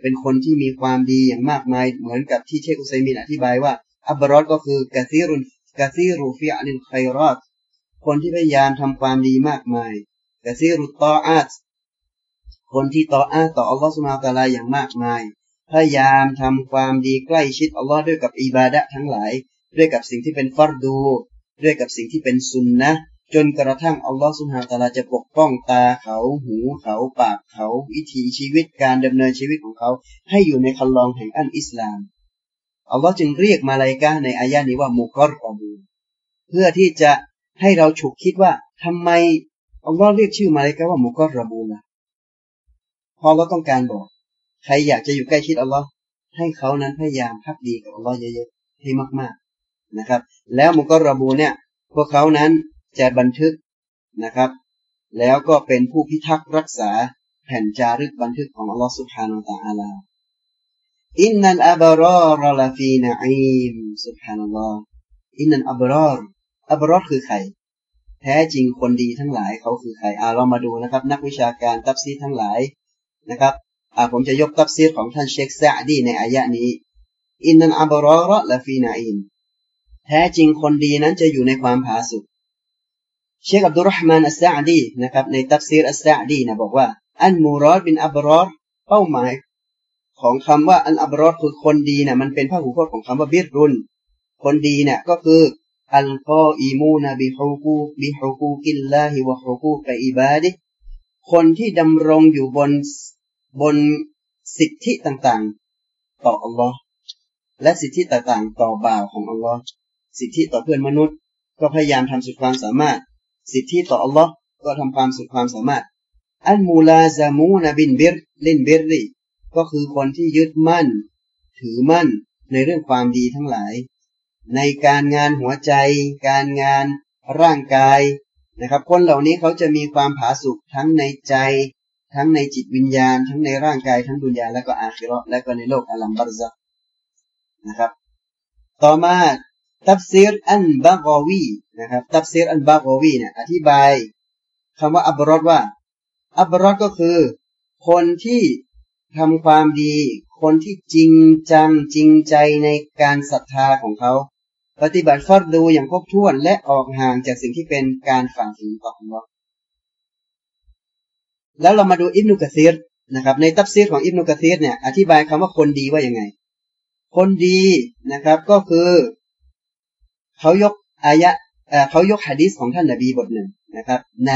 [SPEAKER 1] เป็นคนที่มีความดีอย่างมากมาย เหมือนกับที่เชคอุซัยมินอธิบายว่าอับบรอดก็คือกาซีรุนกาซีรูฟิอันินไครอด คนที่พยายามทำความดีมากมายกาซีรุตตออาตคนที่ต่ออาต่ออัลลอฮฺสุมาตาลาอย่างมากมาย พยายามทำความดีใกล้ชิดอัลลอฮ์ด้วยกับอิบาดะทั้งหลาย ด้วยกับสิ่งที่เป็นฟัรดู ด้วยกับสิ่งที่เป็นสุนนะจนกระทั่งอัลลอฮฺสุฮาตาลาจะปกป้องตาเขาหูเขาปากเขาวิถีชีวิตการดำเนินชีวิตของเขา ให้อยู่ในคัลลองแห่งอันอิสลามอัลลอฮ์จึงเรียกมาลายกาในอายะนี้ว่ามุกอรอบูเพื่อที่จะ ให้เราฉุกคิดว่าทำไมอัลลอฮ์เรียกชื่อมาเลยกาว่ามุกอรอบูล่ะพอเราต้องการบอก ใครอยากจะอยู่ใกล้ชิดอัลลอฮ์ให้เขานั้นพยายามพักดีกับอัลลอฮ์เยอะๆให้มากๆนะครับ แล้วมุกอรอบูเนี่ย พวกเขานั้นจะบันทึกนะครับ แล้วก็เป็นผู้พิทักษ์รักษาแผ่นจารึกบันทึกของอัลลอฮฺสุบฮานาตะอาลาอินนันอับรอรลาฟีนาอิมสุบฮานัลลอฮ์อินนันอับรอร อับรอรคือใคร แท้จริงคนดีทั้งหลายเขาคือใครอ่าเรามาดูนะครับ นักวิชาการตับซีทั้งหลายนะครับอ่าผมจะยกตัฟซีรของท่านเชคซาดีในอายะนี้إن الأبرار لفي نعيم แท้จริงคนดีนั้นจะอยู่ในความผาสุกเชคอับดุลเราะห์มานอัสซาดีนะครับ ในตัฟซีรอัสซาดีนะบอกว่า المراد بالأبرار เป้าหมายของคำว่าالأبرار คือคนดีนะมันเป็นพหูพจน์ของคำว่าبر คนดีเนี่ยก็คือ القائمون بحقوق بحقوق الله وحقوق عبادهคนที่ดำรงอยู่บนบนสิทธิต่างๆ ต่ออัลลอฮ์และสิทธิต่างๆ ต่อบ่าวของอัลลอฮ์สิทธิต่อเพื่อนมนุษย์ ก็พยายามทำสุดความสามารถ สิทธิต่ออัลลอฮ์ก็ทำความสุดความสามารถ อัลมูลาซามูนบินเบรลินเบรรีก็คือคนที่ยึดมั่น ถือมั่นในเรื่องความดีทั้งหลาย ในการงานหัวใจ การงานร่างกายนะครับ คนเหล่านี้เขาจะมีความผาสุกทั้งในใจ ทั้งในจิตวิญญาณ ทั้งในร่างกายทั้งดุนยาและก็อาคิรอและก็ในโลกอัลัมบารซะนะครับ ต่อมาตับซีรอันบากอวีนะครับ ตับซีรอันบากอวีเนี่ยอธิบายคำว่าอับรอดว่า อับรอดก็คือ คนที่ทำความดี คนที่จริงจังจริงใจในการศรัทธาของเขา ปฏิบัติฟัดดูอย่างครบถ้วนและออกห่างจากสิ่งที่เป็นการฝ่าฝืนต่ออัลลอฮ์แล้วเรามาดูอิบนุกะซีรนะครับ ในตับซีรของอิบนุกะซีรเนี่ยอธิบายคำว่าคนดีว่ายังไง คนดีนะครับก็คือเขายกอายะเขายกฮะดีษของท่านนบีบทหนึ่งนะครับ ใน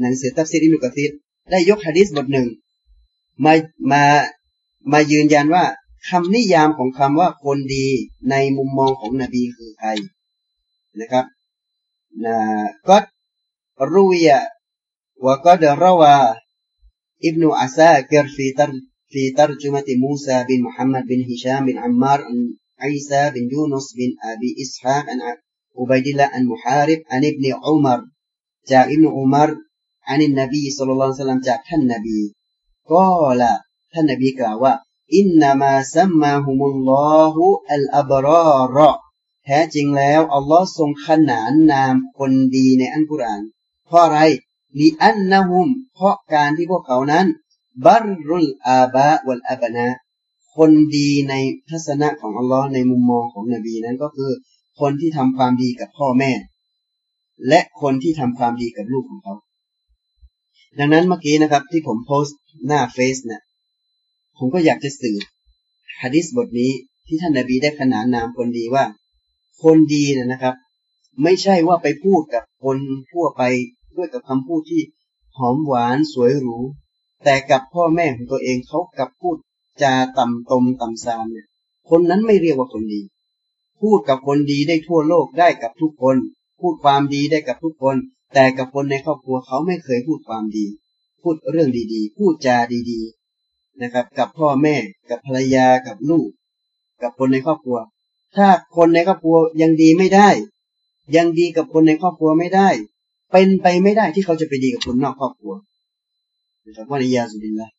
[SPEAKER 1] หนังสือตัฟซีรอิมุกะซีรได้ยกฮะดีษบทหนึ่งมามามายืนยันว่า คำนิยามของคำว่าคนดีในมุมมองของนบีคือใครนะครับนะก็รุยะวกดรวาอิบนุอัสากิรฟีตรฟีตรจุมติมูซาบินมุฮัมมัดบินฮิชามบินอัมมารอันอิซาบินยูนุสบินอบีอิสฮะอันอุบัยดิลละอันมุฮาริบอันอิบนอุมารจากอิบนอุมารอันนบีสุลต่านสัลลัมจากท่านนบีก็ละท่านนบีกล่าวว่า อินนามาซัมมาฮุมุลลอฮุอัลอับรอรอแท้จริงแล้วอัลลอฮ์ทรงขนานนามคนดีในอันกุราน เพราะอะไรลีอันนะฮุม เพราะการที่พวกเขานั้นบัรรุลอาบะวัลอาบนะคนดีในทัศนะของอัลลอฮ์ในมุมมองของนบีนั้นก็คือ คนที่ทำความดีกับพ่อแม่ และคนที่ทำความดีกับลูกของเขา ดังนั้นเมื่อกี้นะครับที่ผมโพสต์หน้าเฟซเนี่ย ผมก็อยากจะสื่อฮะดิษบทนี้ที่ท่านนาบีได้ขนานนามคนดีว่า คนดีนะครับ ไม่ใช่ว่าไปพูดกับคนทั่วไปด้วยกับคำพูดที่หอมหวานสวยหรู แต่กับพ่อแม่ของตัวเองเขากับพูดจาต่ำตมต่ำซามเนี่ยคนนั้นไม่เรียกว่าคนดี พูดกับคนดีได้ทั่วโลกได้กับทุกคน พูดความดีได้กับทุกคน แต่กับคนในครอบครัวเขาไม่เคยพูดความดี พูดเรื่องดีๆ พูดจาดีๆ นะครับ กับพ่อแม่ กับภรรยากับลูก กับคนในครอบครัว ถ้าคนในครอบครัวยังดีไม่ได้ ยังดีกับคนในครอบครัวไม่ได้ เป็นไปไม่ได้ที่เขาจะไปดีกับคนนอกครอบครัวนะครับว่านิยาสุดินละ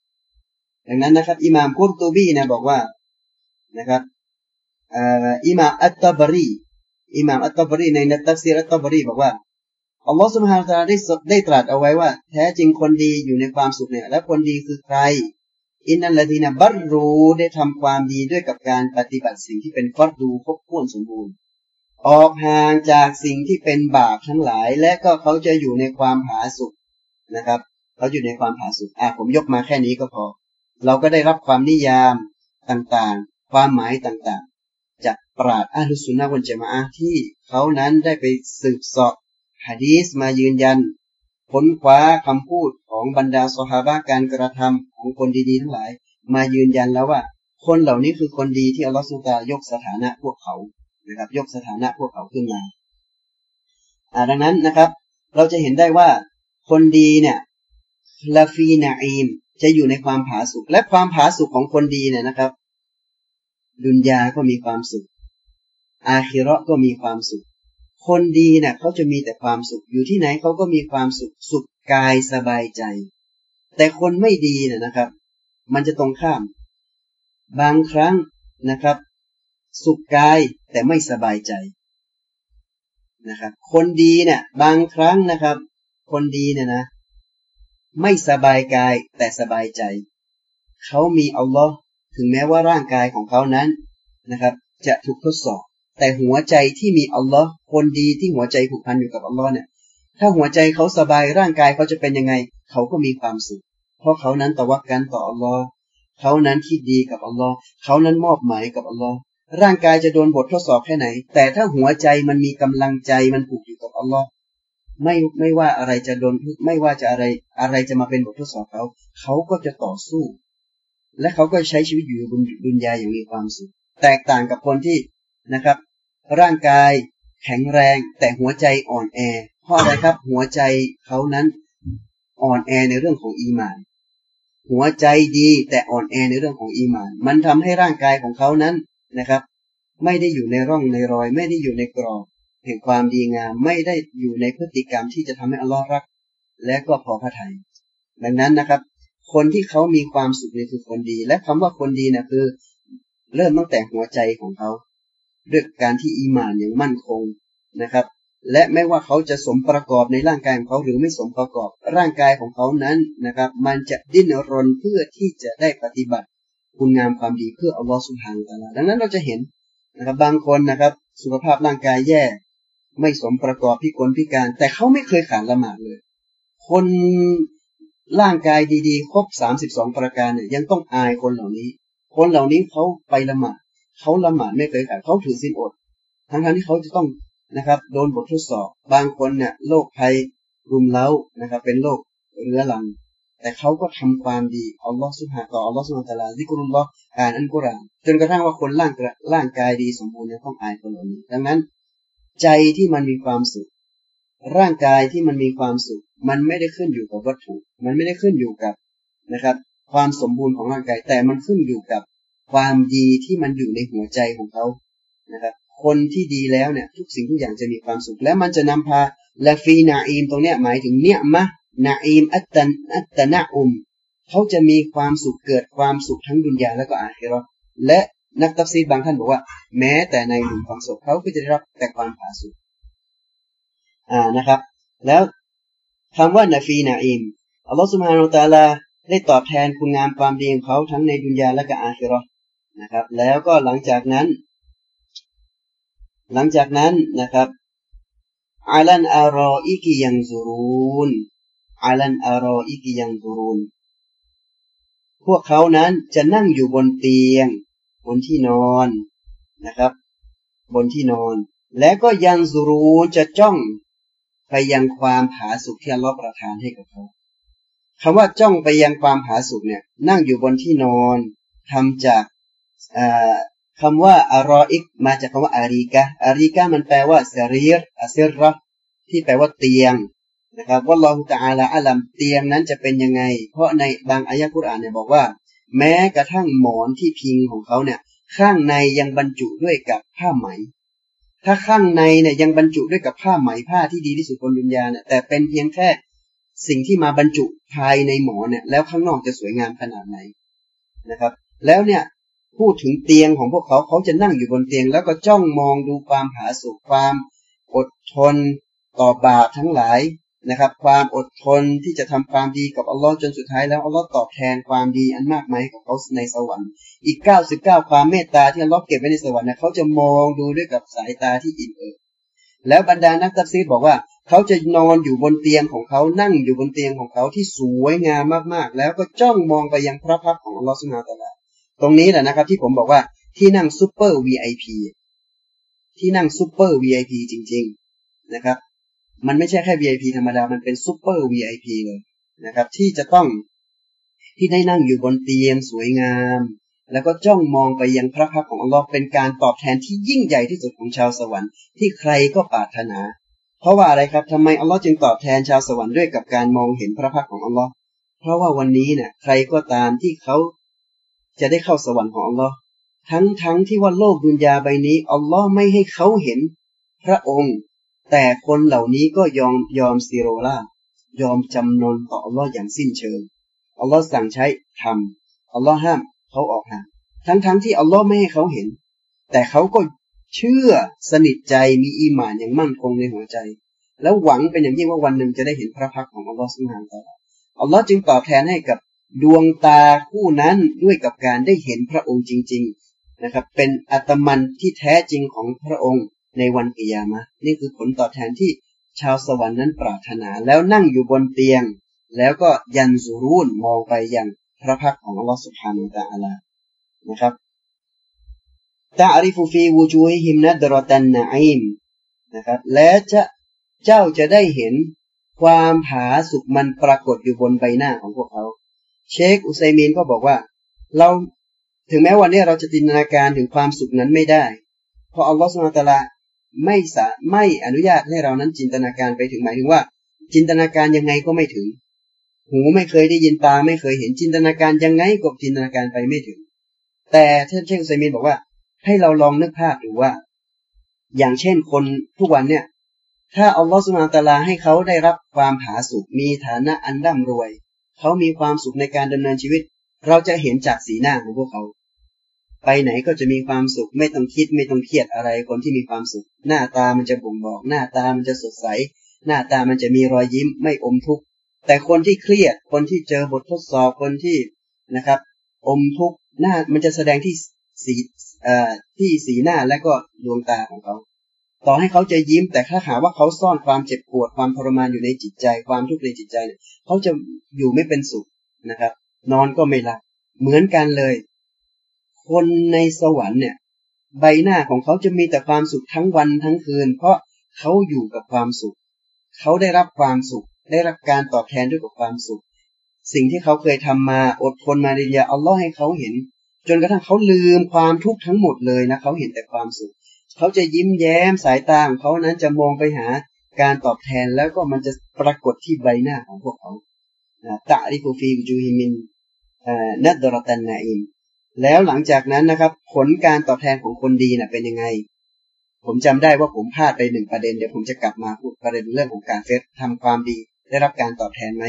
[SPEAKER 1] ดังนั้นนะครับ อิหม่ามกุรตูบีนะบอกว่านะครับอิหม่ามอัตตบรีอิหม่ามอัตตบรีในนัตตัฟซีรอัตตบรีบอกว่าอัลลอฮฺสุบฮานะตะลาได้ได้ตรัสเอาไว้ว่า แท้จริงคนดีอยู่ในความสุขเนี่ย และคนดีคือใคร อินนัลลดีนะบัรรูได้ทำความดีด้วยกับการปฏิบัติสิ่งที่เป็นฟัดดูครบถ้วนสมบูรณ์ ออกห่างจากสิ่งที่เป็นบาปทั้งหลาย และก็เขาจะอยู่ในความผาสุกนะครับ เขาอยู่ในความผาสุกอะผมยกมาแค่นี้ก็พอ เราก็ได้รับความนิยามต่างๆ ความหมายต่างๆ จากปราดอาลุสุนนะวันเจมาอะที่เขานั้นได้ไปสืบสอบฮะดีสมายืนยัน ค้นคว้าคำพูดของบรรดาสฮาบะการกระทำของคนดีๆทั้งหลาย มายืนยันแล้วว่า คนเหล่านี้คือคนดีที่อัลลอฮฺสุตายกสถานะพวกเขานะครับ ยกสถานะพวกเขาขึ้นมาอ่าดังนั้นนะครับ เราจะเห็นได้ว่าคนดีเนี่ยลาฟีนาอีมจะอยู่ในความผาสุกและความผาสุกของคนดีเนี่ยนะครับ ดุนยาก็มีความสุข อาคิเราะก็มีความสุข คนดีเนี่ยเขาจะมีแต่ความสุขอยู่ที่ไหนเขาก็มีความสุขสุขกายสบายใจ แต่คนไม่ดีเนี่ยนะครับ มันจะตรงข้าม บางครั้งนะครับ สุขกายแต่ไม่สบายใจนะครับ คนดีเนี่ย บางครั้งนะครับ คนดีเนี่ยนะ ไม่สบายกายแต่สบายใจ เขามีอัลลอฮ์ถึงแม้ว่าร่างกายของเขานั้นนะครับ จะถูกทดสอบ แต่หัวใจที่มีอัลลอฮ์คนดีที่หัวใจผูกพันอยู่กับอัลลอฮ์เนี่ยถ้าหัวใจเขาสบายร่างกายเขาจะเป็นยังไง เขาก็มีความสุข เพราะเขานั้นตะวักกันต่ออัลลอฮ์เขานั้นคิดดีกับอัลลอฮ์เขานั้นมอบหมายกับอัลลอฮ์ร่างกายจะโดนบททดสอบแค่ไหน แต่ถ้าหัวใจมันมีกำลังใจมันผูกอยู่กับอัลลอฮ์ไม่ไม่ว่าอะไรจะโดนไม่ว่าจะอะไรอะไรจะมาเป็นบททดสอบเขา เขาก็จะต่อสู้ และเขาก็ใช้ชีวิตอยู่บนดุนยาอย่างมีความสุขแตกต่างกับคนที่นะครับ ร่างกายแข็งแรงแต่หัวใจอ่อนแอ เพราะอะไรครับ หัวใจเขานั้นอ่อนแอในเรื่องของอีมาน หัวใจดีแต่อ่อนแอในเรื่องของอีมาน มันทำให้ร่างกายของเขานั้นนะครับ ไม่ได้อยู่ในร่องในรอย ไม่ได้อยู่ในกรอบแห่งความดีงามไม่ได้อยู่ในพฤติกรรมที่จะทำให้อัลลอฮ์รัก และก็พอพระทยัยดังนั้นนะครับ คนที่เขามีความสุขนี่คือคนดี และคำว่าคนดีนะคือ เริ่มตั้งแต่หัวใจของเขา ด้วยการที่อีมานอย่างมั่นคงนะครับ และไม่ว่าเขาจะสมประกอบในร่างกายของเขาหรือไม่สมประกอบ ร่างกายของเขานั้นนะครับ มันจะดิ้นรนเพื่อที่จะได้ปฏิบัติ คุณงามความดีเพื่ออัลลอฮ์สุบฮานตะลาดังนั้นเราจะเห็นนะครับบางคนนะครับ สุขภาพร่างกายแย่ ไม่สมประกอบพิกลพิการ แต่เขาไม่เคยขาดละหมาดเลย คนร่างกายดีๆ ครบสามสิบสองประการเนี่ยยังต้องอายคนเหล่านี้ คนเหล่านี้เขาไปละหมาด เขาละหมาดไม่เคยขาดเขาถือศีลอด ทั้งๆที่เขาจะต้องนะครับ โดนบททดสอบ บางคนเนี่ยโรคภัยรุมเร้านะครับ เป็นโรคเรื้อรัง แต่เขาก็ทำความดีอัลลอฮฺสุบฮาต่ออัลลอฮฺสุบฮาตะลาซิกรุลลอฮ์อ่านอันกุรานจนกระทั่งว่าคนร่างร่างกายดีสมบูรณ์เนี่ยต้องอายคนเหล่านี้ดังนั้น ใจที่มันมีความสุข ร่างกายที่มันมีความสุข มันไม่ได้ขึ้นอยู่กับวัตถุ มันไม่ได้ขึ้นอยู่กับนะครับ ความสมบูรณ์ของร่างกายแต่มันขึ้นอยู่กับ ความดีที่มันอยู่ในหัวใจของเขานะครับ คนที่ดีแล้วเนี่ย ทุกสิ่งทุกอย่างจะมีความสุข และมันจะนำพาلفي نعيم ตรงเนี้ยหมายถึง نعمة نعيم التن التنعم เขาจะมีความสุขเกิดความสุขทั้งดุนยาและก็อาคิรอและนักตัฟซีรบางท่านบอกว่า แม้แต่ในหลุมฝังศพเขาก็จะได้รับแต่ความผาสุกอ่านะครับ แล้วคำว่านาฟีนาอิมอัลลอฮฺสุบฮานาตาลาได้ตอบแทนคุณงามความดีของเขาทั้งในดุนยาและก็อาคิรอ นะครับ แล้วก็หลังจากนั้น หลังจากนั้นนะครับอาลันอารออิกิยังซูรูนอาลันอารออิกิยังซูรูนพวกเขานั้นจะนั่งอยู่บนเตียง บนที่นอนนะครับ บนที่นอน และก็ยังซูรูนจะจ้องไปยังความผาสุกที่อัลลอฮฺประทานให้กับเขาคำว่าจ้องไปยังความผาสุกเนี่ย นั่งอยู่บนที่นอนทำจาก คำว่าอารออิกมาจากคำว่าอาริกะอาริกะมันแปลว่าเสรีรอเซรที่แปลว่าเตียงนะครับว่าลอฮุตาลาอัลัมเตียงนั้นจะเป็นยังไง เพราะในบางอายะกุรอานเนี่ยบอกว่า แม้กระทั่งหมอนที่พิงของเขาเนี่ย ข้างในยังบรรจุด้วยกับผ้าไหม ถ้าข้างในเนี่ยยังบรรจุด้วยกับผ้าไหมผ้าที่ดีที่สุดบนดุนยาเนี่ยแต่เป็นเพียงแค่สิ่งที่มาบรรจุภายในหมอนเนี่ย แล้วข้างนอกจะสวยงามขนาดไหนนะครับ แล้วเนี่ย พูดถึงเตียงของพวกเขาเขาจะนั่งอยู่บนเตียง แล้วก็จ้องมองดูความผาสุกความอดทนต่อบาปทั้งหลายนะครับ ความอดทนที่จะทำความดีกับอัลลอฮ์จนสุดท้ายแล้วอัลลอฮ์ตอบแทนความดีอันมากมายของเขาในสวรรค์อีก 99 ความเมตตาที่อัลลอฮ์เก็บไว้ในสวรรค์เนี่ยเขาจะมองดูด้วยกับสายตาที่อิ่มเอิบแล้วบรรดานักตัฟซีรบอกว่า เขาจะนอนอยู่บนเตียงของเขานั่งอยู่บนเตียงของเขาที่สวยงามมากๆ แล้วก็จ้องมองไปยังพระพักตร์ของอัลลอฮ์สุบฮานาตะลา ตรงนี้แหละนะครับ ที่ผมบอกว่าที่นั่งซูเปอร์ VIP ที่นั่งซูเปอร์ VIP จริง ๆนะครับ มันไม่ใช่แค่ VIP ธรรมดา มันเป็นซูเปอร์ VIP เลยนะครับ ที่จะต้องที่ได้นั่งอยู่บนเตียงสวยงาม แล้วก็จ้องมองไปยังพระพักของอัลลอฮ์เป็นการตอบแทนที่ยิ่งใหญ่ที่สุดของชาวสวรรค์ที่ใครก็ปรารถนา เพราะว่าอะไรครับทำไมอัลลอฮ์จึงตอบแทนชาวสวรรค์ด้วยกับการมองเห็นพระพักของอัลลอฮ์เพราะว่าวันนี้เนี่ยใครก็ตามที่เขา จะได้เข้าสวรรค์ของอัลลอฮ์ทั้งทั้งที่ว่าโลกดุนยาใบนี้อัลลอฮ์ไม่ให้เขาเห็น พระองค์ แต่คนเหล่านี้ก็ยอมยอมซีโรลายอมจำนนต่ออัลลอฮ์อย่างสิ้นเชิงอัลลอฮ์สั่งใช้ทำอัลลอฮ์ห้ามเขาออกห่างทั้งทั้งที่อัลลอฮ์ไม่ให้เขาเห็น แต่เขาก็เชื่อสนิทใจมีอีหมานอย่างมั่นคงในหัวใจ แล้วหวังเป็นอย่างยิ่งว่าวันหนึ่งจะได้เห็นพระพักของอัลลอฮ์สุบฮานตะลาอัลลอฮ์จึงตอบแทนให้กับ ดวงตาคู่นั้นด้วยกับการได้เห็นพระองค์จริง ๆนะครับ เป็นอัตมันที่แท้จริงของพระองค์ในวันกิยามะนี่คือผลตอบแทนที่ชาวสวรรค์นั้นปรารถนา แล้วนั่งอยู่บนเตียง แล้วก็ยันสูรุนมองไปยังพระพักของอัลลอฮฺสุบฮานุตะอัลานะครับตาอริฟูฟีวูจูฮิฮิมนัดรอตันนาอิมนะครับ และจะเจ้าจะได้เห็นความผาสุกมันปรากฏอยู่บนใบหน้าของพวกเขา เชคอุไซมีนก็บอกว่า เราถึงแม้วันนี้เราจะจินตนาการถึงความสุขนั้นไม่ได้ เพราะอัลลอฮฺสุลตาระไม่สาไม่อนุญาตให้เรานั้นจินตนาการไปถึงหมายถึงว่า จินตนาการยังไงก็ไม่ถึง หูไม่เคยได้ยินตาไม่เคยเห็นจินตนาการยังไงก็จินตนาการไปไม่ถึง แต่ท่านเชคอุไซมีนบอกว่า ให้เราลองนึกภาพดูว่า อย่างเช่นคนทุกวันเนี่ยถ้าอัลลอฮฺสุลตาระให้เขาได้รับความผาสุกมีฐานะอันร่ำรวย เขามีความสุขในการดำเนินชีวิต เราจะเห็นจากสีหน้าของพวกเขา ไปไหนก็จะมีความสุขไม่ต้องคิดไม่ต้องเครียดอะไรคนที่มีความสุข หน้าตามันจะบ่งบอก หน้าตามันจะสดใส หน้าตามันจะมีรอยยิ้มไม่อมทุกข์แต่คนที่เครียดคนที่เจอบททดสอบคนที่นะครับ อมทุกข์หน้ามันจะแสดงที่สีเอ่อที่สีหน้าและก็ดวงตาของเขา ต่อให้เขาจะยิ้ม แต่ถ้าหาว่าเขาซ่อนความเจ็บปวดความทรมานอยู่ในจิตใจ ความทุกข์ในจิตใจเนี่ยเขาจะอยู่ไม่เป็นสุขนะครับ นอนก็ไม่หลับเหมือนกันเลย คนในสวรรค์เนี่ย ใบหน้าของเขาจะมีแต่ความสุขทั้งวันทั้งคืน เพราะเขาอยู่กับความสุข เขาได้รับความสุข ได้รับการตอบแทนด้วยกับความสุข สิ่งที่เขาเคยทำมาอดทนมาเรียนอัลลอฮ์ให้เขาเห็น จนกระทั่งเขาลืมความทุกข์ทั้งหมดเลยนะเขาเห็นแต่ความสุข เขาจะยิ้มแย้มสายตาของเขานั้นจะมองไปหาการตอบแทนแล้วก็มันจะปรากฏที่ใบหน้าของพวกเขาตะริฟูฟีจูฮิมินนัดดรตันนาอิมแล้วหลังจากนั้นนะครับ ผลการตอบแทนของคนดีนะ่ะเป็นยังไง ผมจำได้ว่าผมพลาดไปหนึ่งประเด็นเดี๋ยวผมจะกลับมาพูดประเด็นเรื่องของการเฟสทำความดี ได้รับการตอบแทนไหม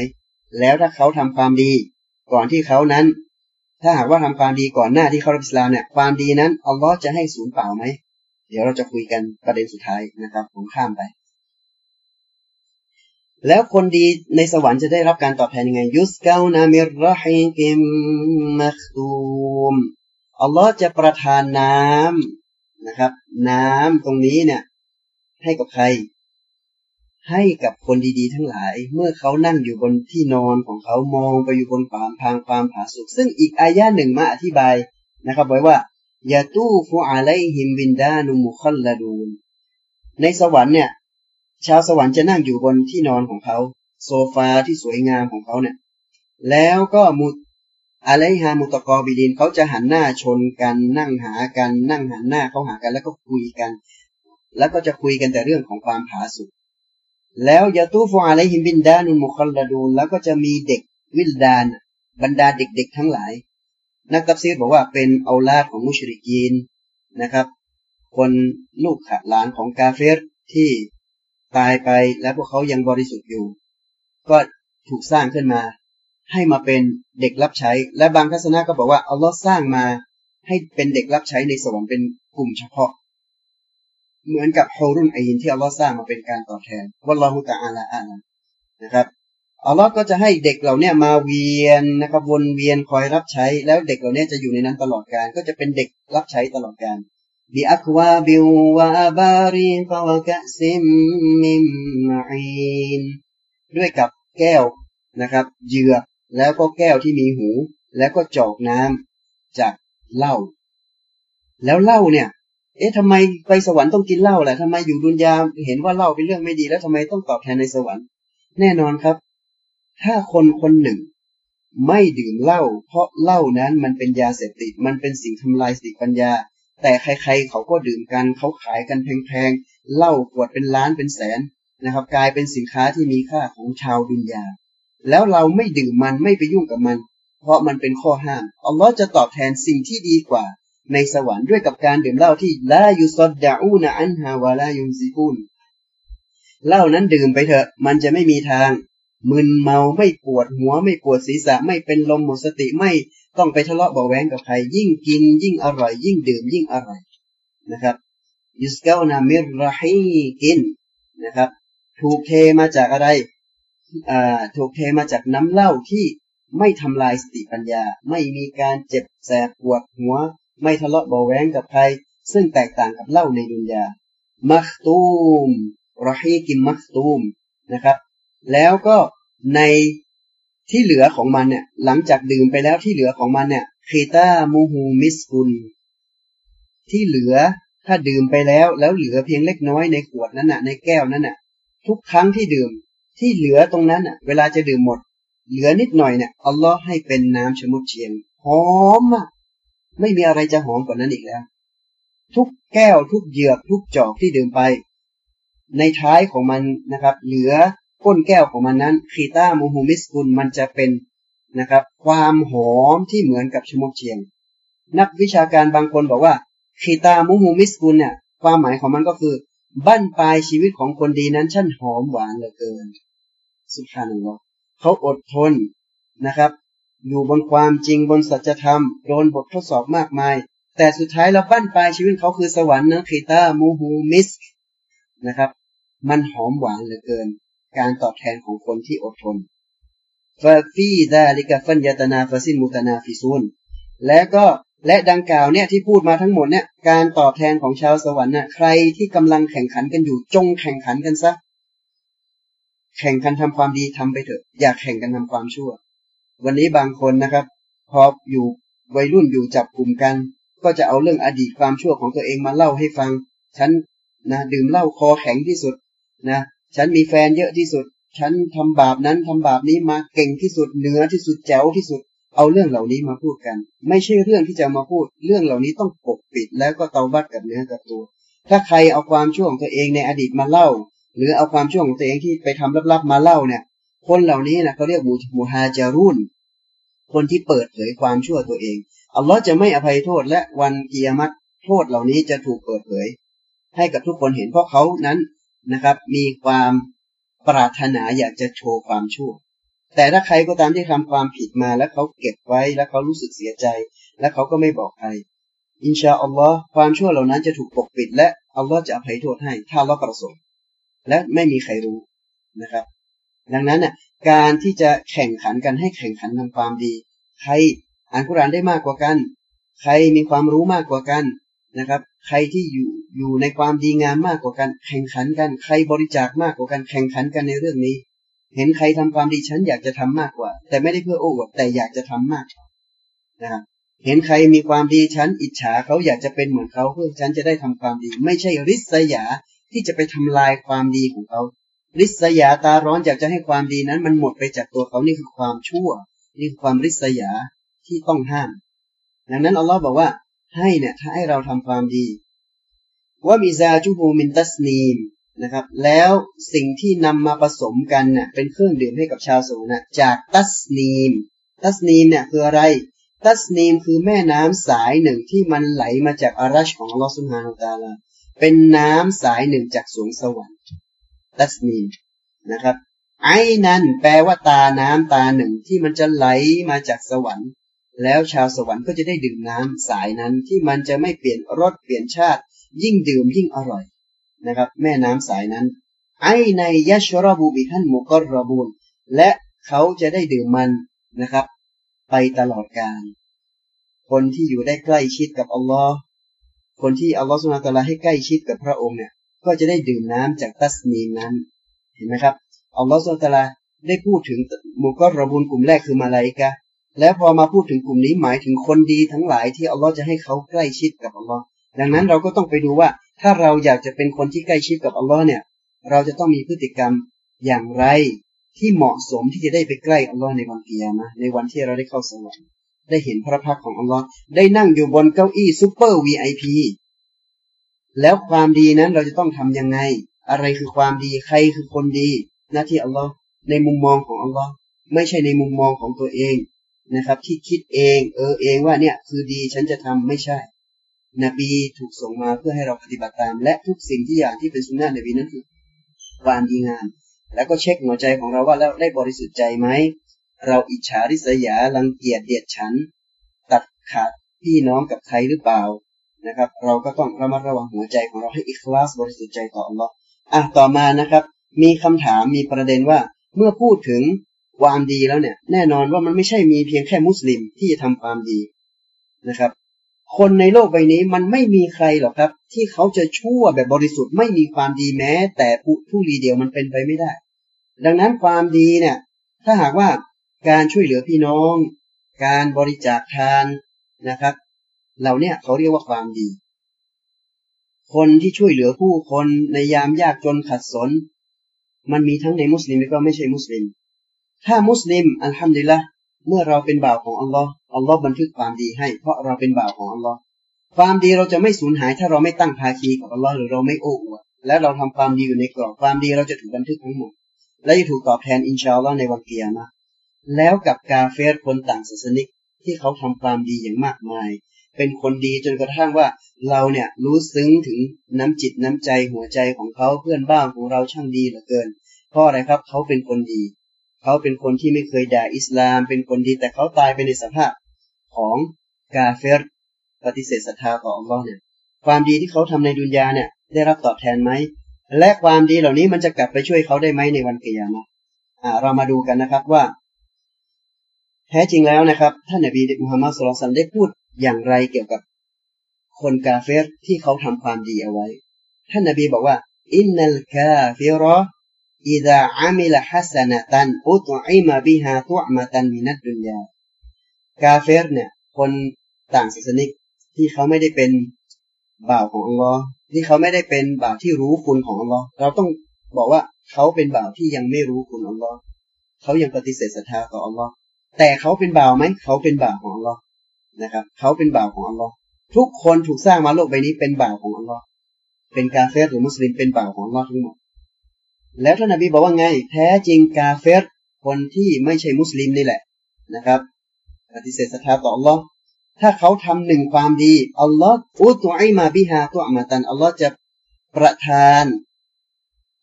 [SPEAKER 1] แล้วถ้าเขาทำความดี ก่อนที่เขานั้น ถ้าหากว่าทำความดีก่อนหน้าที่เขารับอิสลามเนี่ยความดีนั้นอัลลอฮ์จะให้สูญเปล่าไหม เดี๋ยวเราจะคุยกันประเด็นสุดท้ายนะครับ ผมข้ามไป แล้วคนดีในสวรรค์จะได้รับการตอบแทนยังไง ยุสเกานามิรฮิกิมมัคตูมอัลลอฮ์จะประทานน้ำนะครับ น้ำตรงนี้เนี่ย ให้กับใคร ให้กับคนดีๆ ทั้งหลาย เมื่อเขานั่งอยู่บนที่นอนของเขามองไปอยู่บนความพางความผาสุกซึ่งอีกอายะหนึ่งมาอธิบายนะครับ ไว้ว่า ยาตู้ฟูอาไลฮิมบินดานุมุคอลลาดูนในสวรรค์เนี่ย ชาวสวรรค์จะนั่งอยู่บนที่นอนของเขา โซฟาที่สวยงามของเขาเนี่ย แล้วก็มุอะไรฮามุตกอบิดินเขาจะหันหน้าชนกันนั่งหากันนั่งหันหน้าเขาหากันแล้วก็คุยกัน แล้วก็จะคุยกันแต่เรื่องของความผาสุกแล้วยาตูฟูอะไรฮิมบินดานุมุคอลลาดูนแล้วก็จะมีเด็กวิลดานบรรดาเด็กๆทั้งหลาย นักตัฟซีรบอกว่าเป็นเอาลาดของมุชริกีนนะครับ คนลูกหลานของกาเฟรที่ตายไปแล้วพวกเขายังบริสุทธิ์อยู่ ก็ถูกสร้างขึ้นมา ให้มาเป็นเด็กรับใช้ และบางทัศนะก็บอกว่าอัลลอฮ์สร้างมาให้เป็นเด็กรับใช้ในสวรรค์เป็นกลุ่มเฉพาะ เหมือนกับโฮรุนไอยินที่อัลลอฮ์สร้างมาเป็นการตอบแทนวัลลอฮุตะอาลาอานะครับ อัลลอฮ์ก็จะให้เด็กเหล่านี้มาเวียนนะครับ วนเวียนคอยรับใช้ แล้วเด็กเหล่านี้จะอยู่ในนั้นตลอดการ ก็จะเป็นเด็กรับใช้ตลอดการบิอัควาบิวะบาริกวะกะซิมมิมอินด้วยกับแก้วนะครับเหยือกแล้วก็แก้วที่มีหู แล้วก็จอกน้ำจากเหล้าแล้วเหล้าเนี่ย เอ๊ะทำไมไปสวรรค์ต้องกินเหล้าแหละทำไมอยู่ดุนยาเห็นว่าเหล้าเป็นเรื่องไม่ดีแล้วทำไมต้องตอบแทนในสวรรค์ แน่นอนครับ ถ้าคนคนหนึ่ง ไม่ดื่มเหล้าเพราะเหล้านั้นมันเป็นยาเสพติด มันเป็นสิ่งทำลายสติปัญญา แต่ใครๆเขาก็ดื่มกันเขาขายกันแพงๆเหล้าขวดเป็นล้านเป็นแสนนะครับ กลายเป็นสินค้าที่มีค่าของชาวดุนยา แล้วเราไม่ดื่มมันไม่ไปยุ่งกับมัน เพราะมันเป็นข้อห้ามอัลลอฮ์จะตอบแทนสิ่งที่ดีกว่า ในสวรรค์ด้วยกับการดื่มเหล้าที่ลายุสดดาอูนอันฮาวาลายุมซิกุนเหล้านั้นดื่มไปเถอะ มันจะไม่มีทาง มึนเมาไม่ปวดหัวไม่ปวดศีรษะไม่เป็นลมหมดสติไม่ต้องไปทะเลาะเบาแหวงกับใคร ยิ่งกิน ยิ่งอร่อย ยิ่งดื่มยิ่งอร่อยนะครับยุสเกานามิรฮีกินนะครับ ถูกเทมาจากอะไรอ่าถูกเทมาจากน้ำเหล้าที่ไม่ทำลายสติปัญญา ไม่มีการเจ็บแสบปวดหัว ไม่ทะเลาะเบาแหวงกับใคร ซึ่งแตกต่างกับเหล้าในดุนยามัคตูมรฮีกินมัคตูมนะครับ แล้วก็ในที่เหลือของมันเนี่ย หลังจากดื่มไปแล้วที่เหลือของมันเนี่ยคีตามูฮูมิสกุล ที่เหลือถ้าดื่มไปแล้วแล้วเหลือเพียงเล็กน้อยในขวดนั้นน่ะ ในแก้วนั้นน่ะ ทุกครั้งที่ดื่มที่เหลือตรงนั้นน่ะ เวลาจะดื่มหมด เหลือนิดหน่อยเนี่ยอัลลอฮ์ให้เป็นน้ำชมุดเชียงหอมอะไม่มีอะไรจะหอมกว่านั้นอีกแล้ว ทุกแก้วทุกเหยือกทุกจอกที่ดื่มไป ในท้ายของมันนะครับ เหลือ ก้นแก้วของมันนั้นคีตามูฮูมิสกุลมันจะเป็นนะครับ ความหอมที่เหมือนกับชมกเชียง นักวิชาการบางคนบอกว่าคีตามูฮูมิสกุลเนี่ย ความหมายของมันก็คือ บั้นปลายชีวิตของคนดีนั้นช่างหอมหวานเหลือเกิน سبحان الله เขาอดทนนะครับ อยู่บนความจริงบนสัจธรรม โดนบททดสอบมากมาย แต่สุดท้ายแล้วบั้นปลายชีวิตเขาคือสวรรค์นะختامه مسك นะครับ มันหอมหวานเหลือเกิน การตอบแทนของคนที่อดทนوفي ذلك فليتنافس المتنافسونและก็และดังกล่าวเนี่ยที่พูดมาทั้งหมดเนี่ยการตอบแทนของชาวสวรรค์น่ะใครที่กำลังแข่งขันกันอยู่จงแข่งขันกันซะ แข่งกันทำความดีทำไปเถอะ อยากแข่งกันทำความชั่ว วันนี้บางคนนะครับ พออยู่วัยรุ่นอยู่จับกลุ่มกัน ก็จะเอาเรื่องอดีตความชั่วของตัวเองมาเล่าให้ฟัง ฉันนะดื่มเหล้าคอแข็งที่สุดนะ ฉันมีแฟนเยอะที่สุด ฉันทำบาปนั้นทำบาปนี้มาเก่งที่สุดเหนือที่สุดแจ๋วที่สุด เอาเรื่องเหล่านี้มาพูดกัน ไม่ใช่เรื่องที่จะมาพูด เรื่องเหล่านี้ต้องปกปิดแล้วก็เตาบัดกับเนื้อกับตัว ถ้าใครเอาความชั่วของตัวเองในอดีตมาเล่า หรือเอาความชั่วของตัวเองที่ไปทำลับๆมาเล่าเนี่ย คนเหล่านี้นะเขาเรียกมูมูฮาจารุนคนที่เปิดเผยความชั่วตัวเอง อัลลอฮ์จะไม่อภัยโทษและวันกิยามัตโทษเหล่านี้จะถูกเปิดเผย ให้กับทุกคนเห็นเพราะเขานั้น นะครับ มีความปรารถนาอยากจะโชว์ความชั่ว แต่ถ้าใครก็ตามที่ทำความผิดมาแล้วเขาเก็บไว้แล้วเขารู้สึกเสียใจ แล้วเขาก็ไม่บอกใครอินชาอัลลอฮ์ความชั่วเหล่านั้นจะถูกปกปิด และอัลลอฮ์จะอภัยโทษให้ ถ้าเราประสงค์ และไม่มีใครรู้นะครับ ดังนั้นน่ะการที่จะแข่งขันกันให้แข่งขันทางความดี ใครอ่านคุรานได้มากกว่ากัน ใครมีความรู้มากกว่ากันนะครับ ใครที่อยู่อยู่ในความดีงามมากกว่ากัน แข่งขันกัน ใครบริจาคมากกว่ากัน แข่งขันกันในเรื่องนี้ เห็นใครทำความดีฉันอยากจะทำมากกว่า แต่ไม่ได้เพื่อโอ้อวดแต่อยากจะทำมากนะครับเห็นใครมีความดีฉันอิจฉาเขาอยากจะเป็นเหมือนเขาเพื่อฉันจะได้ทำความดี ไม่ใช่ริษยาที่จะไปทำลายความดีของเขา ริษยาตาร้อนอยากจะให้ความดีนั้น มันหมดไปจากตัวเขานี่คือความชั่ว นี่คือความริษยาที่ต้องห้าม ดังนั้นอัลลอฮ์บอกว่า ให้เนี่ยถ้าให้เราทำความดี ว่ามีซาจูฮูมินตัสนีมนะครับ แล้วสิ่งที่นำมาผสมกันเน่ยเป็นเครื่องดื่มให้กับชาวสงฆ์นะจากตัสนีม ตัสนีมเนี่ยคืออะไร ตัสนีมคือแม่น้ำสายหนึ่งที่มันไหลมาจากอารัชของลอสุบฮานาตาลาเป็นน้ำสายหนึ่งจากสวงสวรรค์ตัสนีมนะครับไอ้นั่นแปลว่าตาน้ำตาหนึ่งที่มันจะไหลมาจากสวรรค์ แล้วชาวสวรรค์ก็จะได้ดื่มน้ำสายนั้นที่มันจะไม่เปลี่ยนรสเปลี่ยนชาติ ยิ่งดื่มยิ่งอร่อยนะครับ แม่น้ำสายนั้น ไอในยะชรบูบิท่านมุกรรบูลและเขาจะได้ดื่มมันนะครับ ไปตลอดกาลคนที่อยู่ได้ใกล้ชิดกับอัลลอฮ์คนที่อัลลอฮ์สุลตาลาให้ใกล้ชิดกับพระองค์เนี่ย ก็จะได้ดื่มน้ำจากตัสนีนั้น เห็นไหมครับอัลลอฮ์สุลตาลาได้พูดถึงมุกรบูลกลุ่มแรกคือมาลายกะ แล้วพอมาพูดถึงกลุ่มนี้หมายถึงคนดีทั้งหลายที่อัลลอฮ์จะให้เขาใกล้ชิดกับอัลลอฮ์ดังนั้นเราก็ต้องไปดูว่า ถ้าเราอยากจะเป็นคนที่ใกล้ชิดกับอัลลอฮ์เนี่ย เราจะต้องมีพฤติกรรมอย่างไรที่เหมาะสมที่จะได้ไปใกล้อัลลอฮ์ในวันเกียร์นะในวันที่เราได้เข้าสวรรค์ได้เห็นพระพักของอัลลอฮ์ได้นั่งอยู่บนเก้าอี้ซูเปอร์วีไอพีแล้วความดีนั้นเราจะต้องทํำยังไง อะไรคือความดีใครคือคนดี หน้าที่อัลลอฮ์ในมุมมองของอัลลอฮ์ไม่ใช่ในมุมมองของตัวเอง นะครับ ที่คิดเอง เออเองว่าเนี่ยคือดีฉันจะทำไม่ใช่ นบีถูกส่งมาเพื่อให้เราปฏิบัติตาม และทุกสิ่งที่อย่างที่เป็นสุนนะนบีนั้นคือความดีงามแล้วก็เช็คหัวใจของเราว่าแล้วได้บริสุทธิ์ใจไหมเราอิจฉาริษยาลังเกียจเดียดฉัน ตัดขาดพี่น้องกับใครหรือเปล่านะครับ เราก็ต้องระมัดระวังหัวใจของเราให้อิคลาสบริสุทธิ์ใจต่ออัลลอฮ์อะต่อมานะครับ มีคำถามมีประเด็นว่าเมื่อพูดถึง ความดีแล้วเนี่ย แน่นอนว่ามันไม่ใช่มีเพียงแค่มุสลิมที่จะทำความดีนะครับ คนในโลกใบนี้มันไม่มีใครหรอกครับ ที่เขาจะชั่วแบบบริสุทธิ์ไม่มีความดีแม้ แต่ผู้ลีเดียวมันเป็นไปไม่ได้ ดังนั้นความดีเนี่ย ถ้าหากว่าการช่วยเหลือพี่น้อง การบริจาคทานนะครับเหล่านี้เขาเรียกว่าความดี คนที่ช่วยเหลือผู้คนในยามยากจนขัดสน มันมีทั้งในมุสลิมและก็ไม่ใช่มุสลิม ถ้ามุสลิมอัลฮัมดุลิละเมื่อเราเป็นบ่าวของอัลลอฮ์อัลลอฮ์บันทึกความดีให้ เพราะเราเป็นบ่าวของอัลลอฮ์ความดีเราจะไม่สูญหาย ถ้าเราไม่ตั้งภาคีกับอัลลอฮ์หรือเราไม่โอ้อวดและเราทำความดีอยู่ในกรอบความดีเราจะถูกบันทึกทั้งหมด และจะถูกตอบแทนอินชาอัลลอฮ์ในวันเกียรนะแล้วกับกาเฟรคนต่างศาสนิกที่เขาทำความดีอย่างมากมาย เป็นคนดีจนกระทั่งว่าเราเนี่ยรู้ซึ้งถึงน้ำจิตน้ำใจหัวใจของเขาเพื่อนบ้านของเราช่างดีเหลือเกินเพราะอะไรครับเขาเป็นคนดี เขาเป็นคนที่ไม่เคยด่าอิสลาม เป็นคนดีแต่เขาตายไปในสภาพของกาเฟรปฏิเสธศรัทธาต่ออัลลอฮ์เนี่ยความดีที่เขาทำในดุนยาเนี่ยได้รับตอบแทนไหม และความดีเหล่านี้มันจะกลับไปช่วยเขาได้ไหมในวันเกียรติอ่าเรามาดูกันนะครับว่า แท้จริงแล้วนะครับ ท่านนบีมุฮัมมัดสุลตันได้พูดอย่างไรเกี่ยวกับ คนกาเฟรที่เขาทำความดีเอาไว้ ท่านนบีบอกว่าอินนัลกาฟิร ออิดะอามิลฮัสนะตันอุตอิมาบิฮาตุอมาตันมินัดดุนยากาเฟรเนี่ยคนต่างศาสนิกที่เขาไม่ได้เป็นบ่าวของอัลลอฮ์ที่เขาไม่ได้เป็นบ่าวที่รู้คุณของอัลลอฮ์เราต้องบอกว่าเขาเป็นบ่าวที่ยังไม่รู้คุณอัลลอฮ์เขายังปฏิเสธศรัทธาต่ออัลลอฮ์แต่เขาเป็นบ่าวไหมเขาเป็นบ่าวของอัลลอฮ์นะครับ เขาเป็นบ่าวของอัลลอฮ์ทุกคนถูกสร้างมาโลกใบนี้เป็นบ่าวของอัลลอฮ์เป็นกาเฟรหรือมุสลิมเป็นบ่าวของอัลลอฮ์ทั้งหมด แล้วท่านนบีบอกว่าไง แท้จริงกาเฟรคนที่ไม่ใช่มุสลิมนี่แหละนะครับปฏิเสธศรัทธาต่ออัลลอฮ์ถ้าเขาทำหนึ่งความดีอัลลอฮ์อุตุไอมาบิฮาตัวมาตันอัลลอฮ์จะประทาน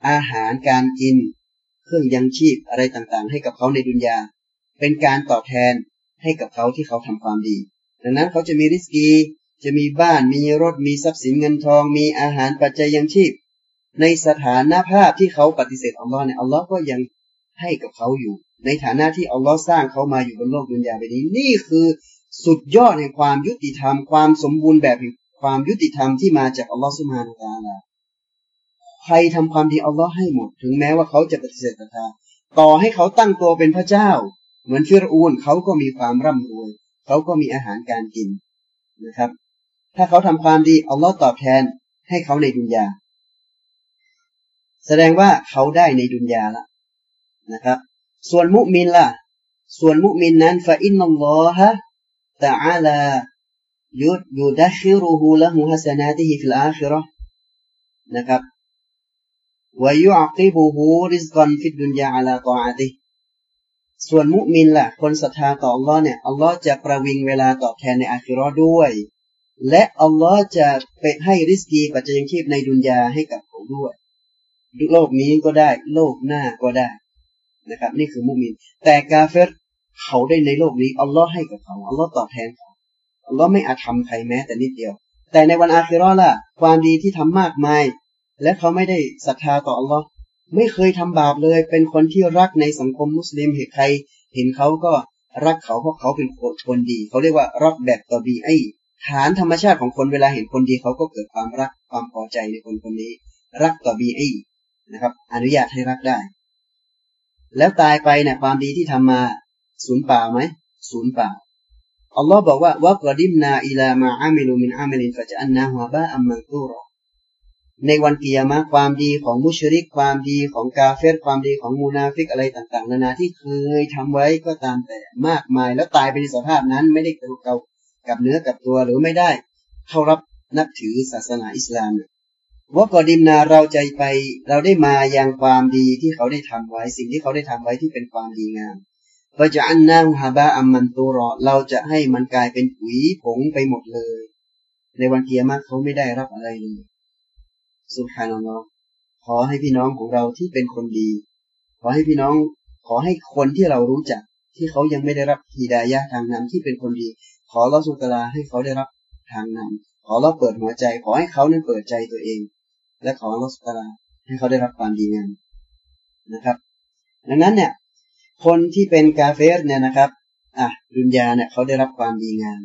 [SPEAKER 1] อาหารการกิน เครื่องยังชีพอะไรต่างๆ ให้กับเขาในดุนยา เป็นการตอบแทนให้กับเขาที่เขาทำความดี ดังนั้นเขาจะมีริสกี จะมีบ้านมีรถมีทรัพย์สินเงินทอง มีอาหารปัจจัยยังชีพ ในสถานภาพที่เขาปฏิเสธอัลลอฮ์เนี่ยอัลลอฮ์ก็ยังให้กับเขาอยู่ ในฐานะที่อัลลอฮ์สร้างเขามาอยู่บนโลกดุนยาใบนี้ นี่คือสุดยอดแห่งความยุติธรรม ความสมบูรณ์แบบแห่งความยุติธรรมที่มาจากอัลลอฮ์สุบฮานาตาลาใครทำความดีอัลลอฮ์ให้หมด ถึงแม้ว่าเขาจะปฏิเสธศรัทธาต่อให้เขาตั้งตัวเป็นพระเจ้า เหมือนฟิรอูนเขาก็มีความร่ำรวย เขาก็มีอาหารการกินนะครับ ถ้าเขาทำความดีอัลลอฮ์ตอบแทนให้เขาในดุนยา แสดงว่าเขาได้ในดุนยาละนะครับ ส่วนมุมินล่ะ ส่วนมุมินนั้นفإن الله تعالى يد يدخر له حسناته في الآخرة นะครับ ويعقبه رزقا في الدنيا على طاعتهส่วนมุมินล่ะ คนศรัทธาต่ออัลลอฮ์เนี่ยอัลลอฮ์จะประวิงเวลาตอบแทนในอาคิรอด้วย และอัลลอฮ์จะไปให้ริสกีปัจจัยชีพในดุนยาให้กับเขาด้วย โลกนี้ก็ได้ โลกหน้าก็ได้นะครับ นี่คือมุมิน แต่กาเฟรเขาได้ในโลกนี้อัลลอฮ์ให้กับเขาอัลลอฮ์ตอบแทนเขาอัลลอฮ์ไม่อาจทำใครแม้แต่นิดเดียว แต่ในวันอาคิรอล่ะ ความดีที่ทำมากมาย และเขาไม่ได้ศรัทธาต่ออัลลอฮ์ไม่เคยทำบาปเลย เป็นคนที่รักในสังคมมุสลิมเห็นใคร เห็นเขาก็รักเขาเพราะเขาเป็นคนดี เขาเรียกว่ารักแบบตอบีไอฐานธรรมชาติของคนเวลาเห็นคนดีเขาก็เกิดความรักความพอใจในคนคนนี้ รักตอบีไอ นะครับ อนุญาตให้รักได้ แล้วตายไปเนี่ยความดีที่ทำมาสูญเปล่าไหมสูญเปล่าอัลลอฮ์บอกว่าวะกรดิมนาอิลามาอามิลุมินอามิลินฟะจันนาฮวบะอัมมันตูรอในวันกิยามะความดีของมุชริก ความดีของกาเฟรความดีของมูนาฟิกอะไรต่างๆ นานาที่เคยทำไว้ก็ตามแต่มากมาย แล้วตายไปในสภาพนั้นไม่ได้กระเกากับเนื้อกับตัวหรือไม่ได้ เข้ารับนับถือศาสนาอิสลาม ว่ากอดิมนาเราใจไป เราได้มาอยังความดีที่เขาได้ทำไว้ สิ่งที่เขาได้ทำไว้ที่เป็นความดีงามก็จะอันนาฮาบะอัมมันตูรอเราจะให้มันกลายเป็นปุ๋ยผงไปหมดเลย ในวันเกียรติเขาไม่ได้รับอะไรเลยสุภานัลลอฮ์ขอให้พี่น้องของเราที่เป็นคนดี ขอให้พี่น้อง ขอให้คนที่เรารู้จัก ที่เขายังไม่ได้รับฮีดายะทางนำที่เป็นคนดี ขอเราสุตลาให้เขาได้รับทางนำ ขอเราเปิดหัวใจ ขอให้เขานั้นเปิดใจตัวเอง และขอเราสุตลาให้เขาได้รับความดีงามนะครับ ดังนั้นเนี่ย คนที่เป็นกาเฟสเนี่ยนะครับ อะดุนยาเนี่ยเขาได้รับความดีงาม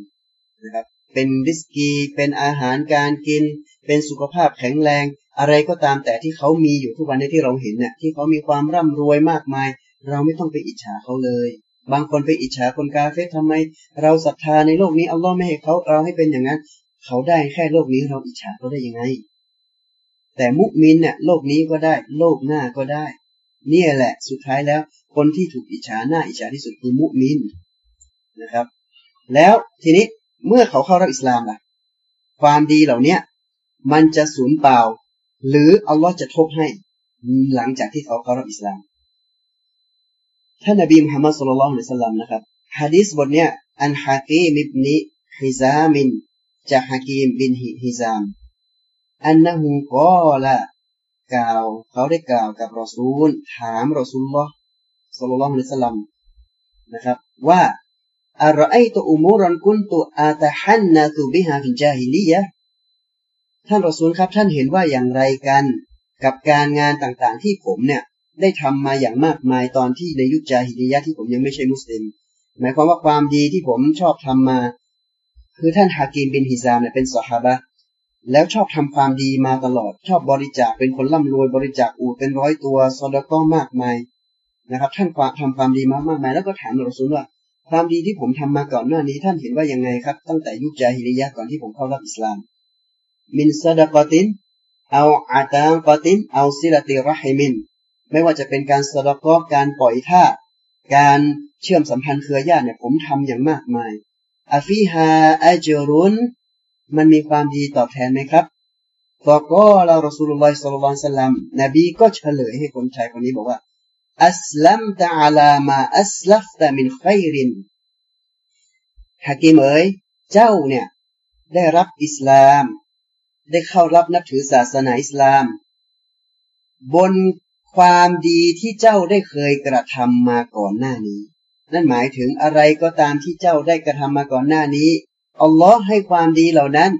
[SPEAKER 1] นะครับ เป็นริสกี เป็นอาหารการกิน เป็นสุขภาพแข็งแรง อะไรก็ตามแต่ที่เขามีอยู่ทุกวันในที่เราเห็นเนี่ยที่เขามีความร่ำรวยมากมาย เราไม่ต้องไปอิจฉาเขาเลยบางคนไปอิจฉาคนกาเฟสทำไม เราศรัทธาในโลกนี้อัลลอฮ์ไม่ให้เขาเราให้เป็นอย่างนั้น เขาได้แค่โลกนี้เราอิจฉาเขาได้ยังไง แต่มุมินเนี่ยโลกนี้ก็ได้ โลกหน้าก็ได้เนี่ยแหละ สุดท้ายแล้ว คนที่ถูกอิจฉาหน้าอิจฉาที่สุดคือมุมินนะครับ แล้วทีนี้เมื่อเขาเข้ารับอิสลามล่ะ ความดีเหล่านี้มันจะสูญเปล่า หรืออัลลอฮ์จะทบให้ หลังจากที่เขาเข้ารับอิสลามท่านนบีมุฮัมมัดสุลลัลฮุสลลัมนะครับฮะดีษบทเนี้ยอันฮะกีมิบนิฮิซามิน จากฮะกีมบินฮิซาม أنه قالกล่าวเขาได้กล่าวกับรอซูล ถามรอซูลลอฮ์صلى الله عليه وسلمนะครับ ว่าأرأيت أمورا كنت أتحنث بها في الجاهليةท่านรอซูลครับ ท่านเห็นว่าอย่างไรกันกับการงานต่างๆ ที่ผมเนี่ยได้ทำมาอย่างมากมายตอนที่ในยุคจาฮิลียะที่ผมยังไม่ใช่มุสลิม หมายความว่าความดีที่ผมชอบทำมา คือท่านฮากิมบินฮิซามเนี่ยเป็นสหาบะแล้วชอบทำความดีมาตลอด ชอบบริจาคเป็นคนร่ำรวยบริจาคอูดเป็นร้อยตัวซอดก็มากมายนะครับ ท่านความทำความดีมามากมาย แล้วก็ถามรอซูลว่า ความดีที่ผมทำมาก่อนหน้านี้ ท่านเห็นว่ายังไงครับ ตั้งแต่ยุคจาฮิริยะก่อนที่ผมเข้ารับอิสลาม มินซาดกอตินเอาอาตากอตินเอาซิลติรหิมิน ไม่ว่าจะเป็นการสดกอการปล่อยท่าการเชื่อมสัมพันธ์เครือญาติเนี่ยผมทำอย่างมากมาย อาฟีฮาอัจรุนมันมีความดีตอบแทนไหมครับฟอก็เรารอสูลุลลอฮิสัลลัลลอฮุซัลลัมนบีก็เฉลยให้คนชายคนนี้บอกว่า อัสลัมตะอาลามาอัสลัฟตะมินไครินฮะกิมเอ๋ยเจ้าเนี่ย ได้รับอิสลาม ได้เข้ารับนับถือศาสนาอิสลาม บนความดีที่เจ้าได้เคยกระทำมาก่อนหน้านี้ นั่นหมายถึงอะไรก็ตามที่เจ้าได้กระทำมาก่อนหน้านี้ อัลลอฮ์ให้ความดีเหล่านั้น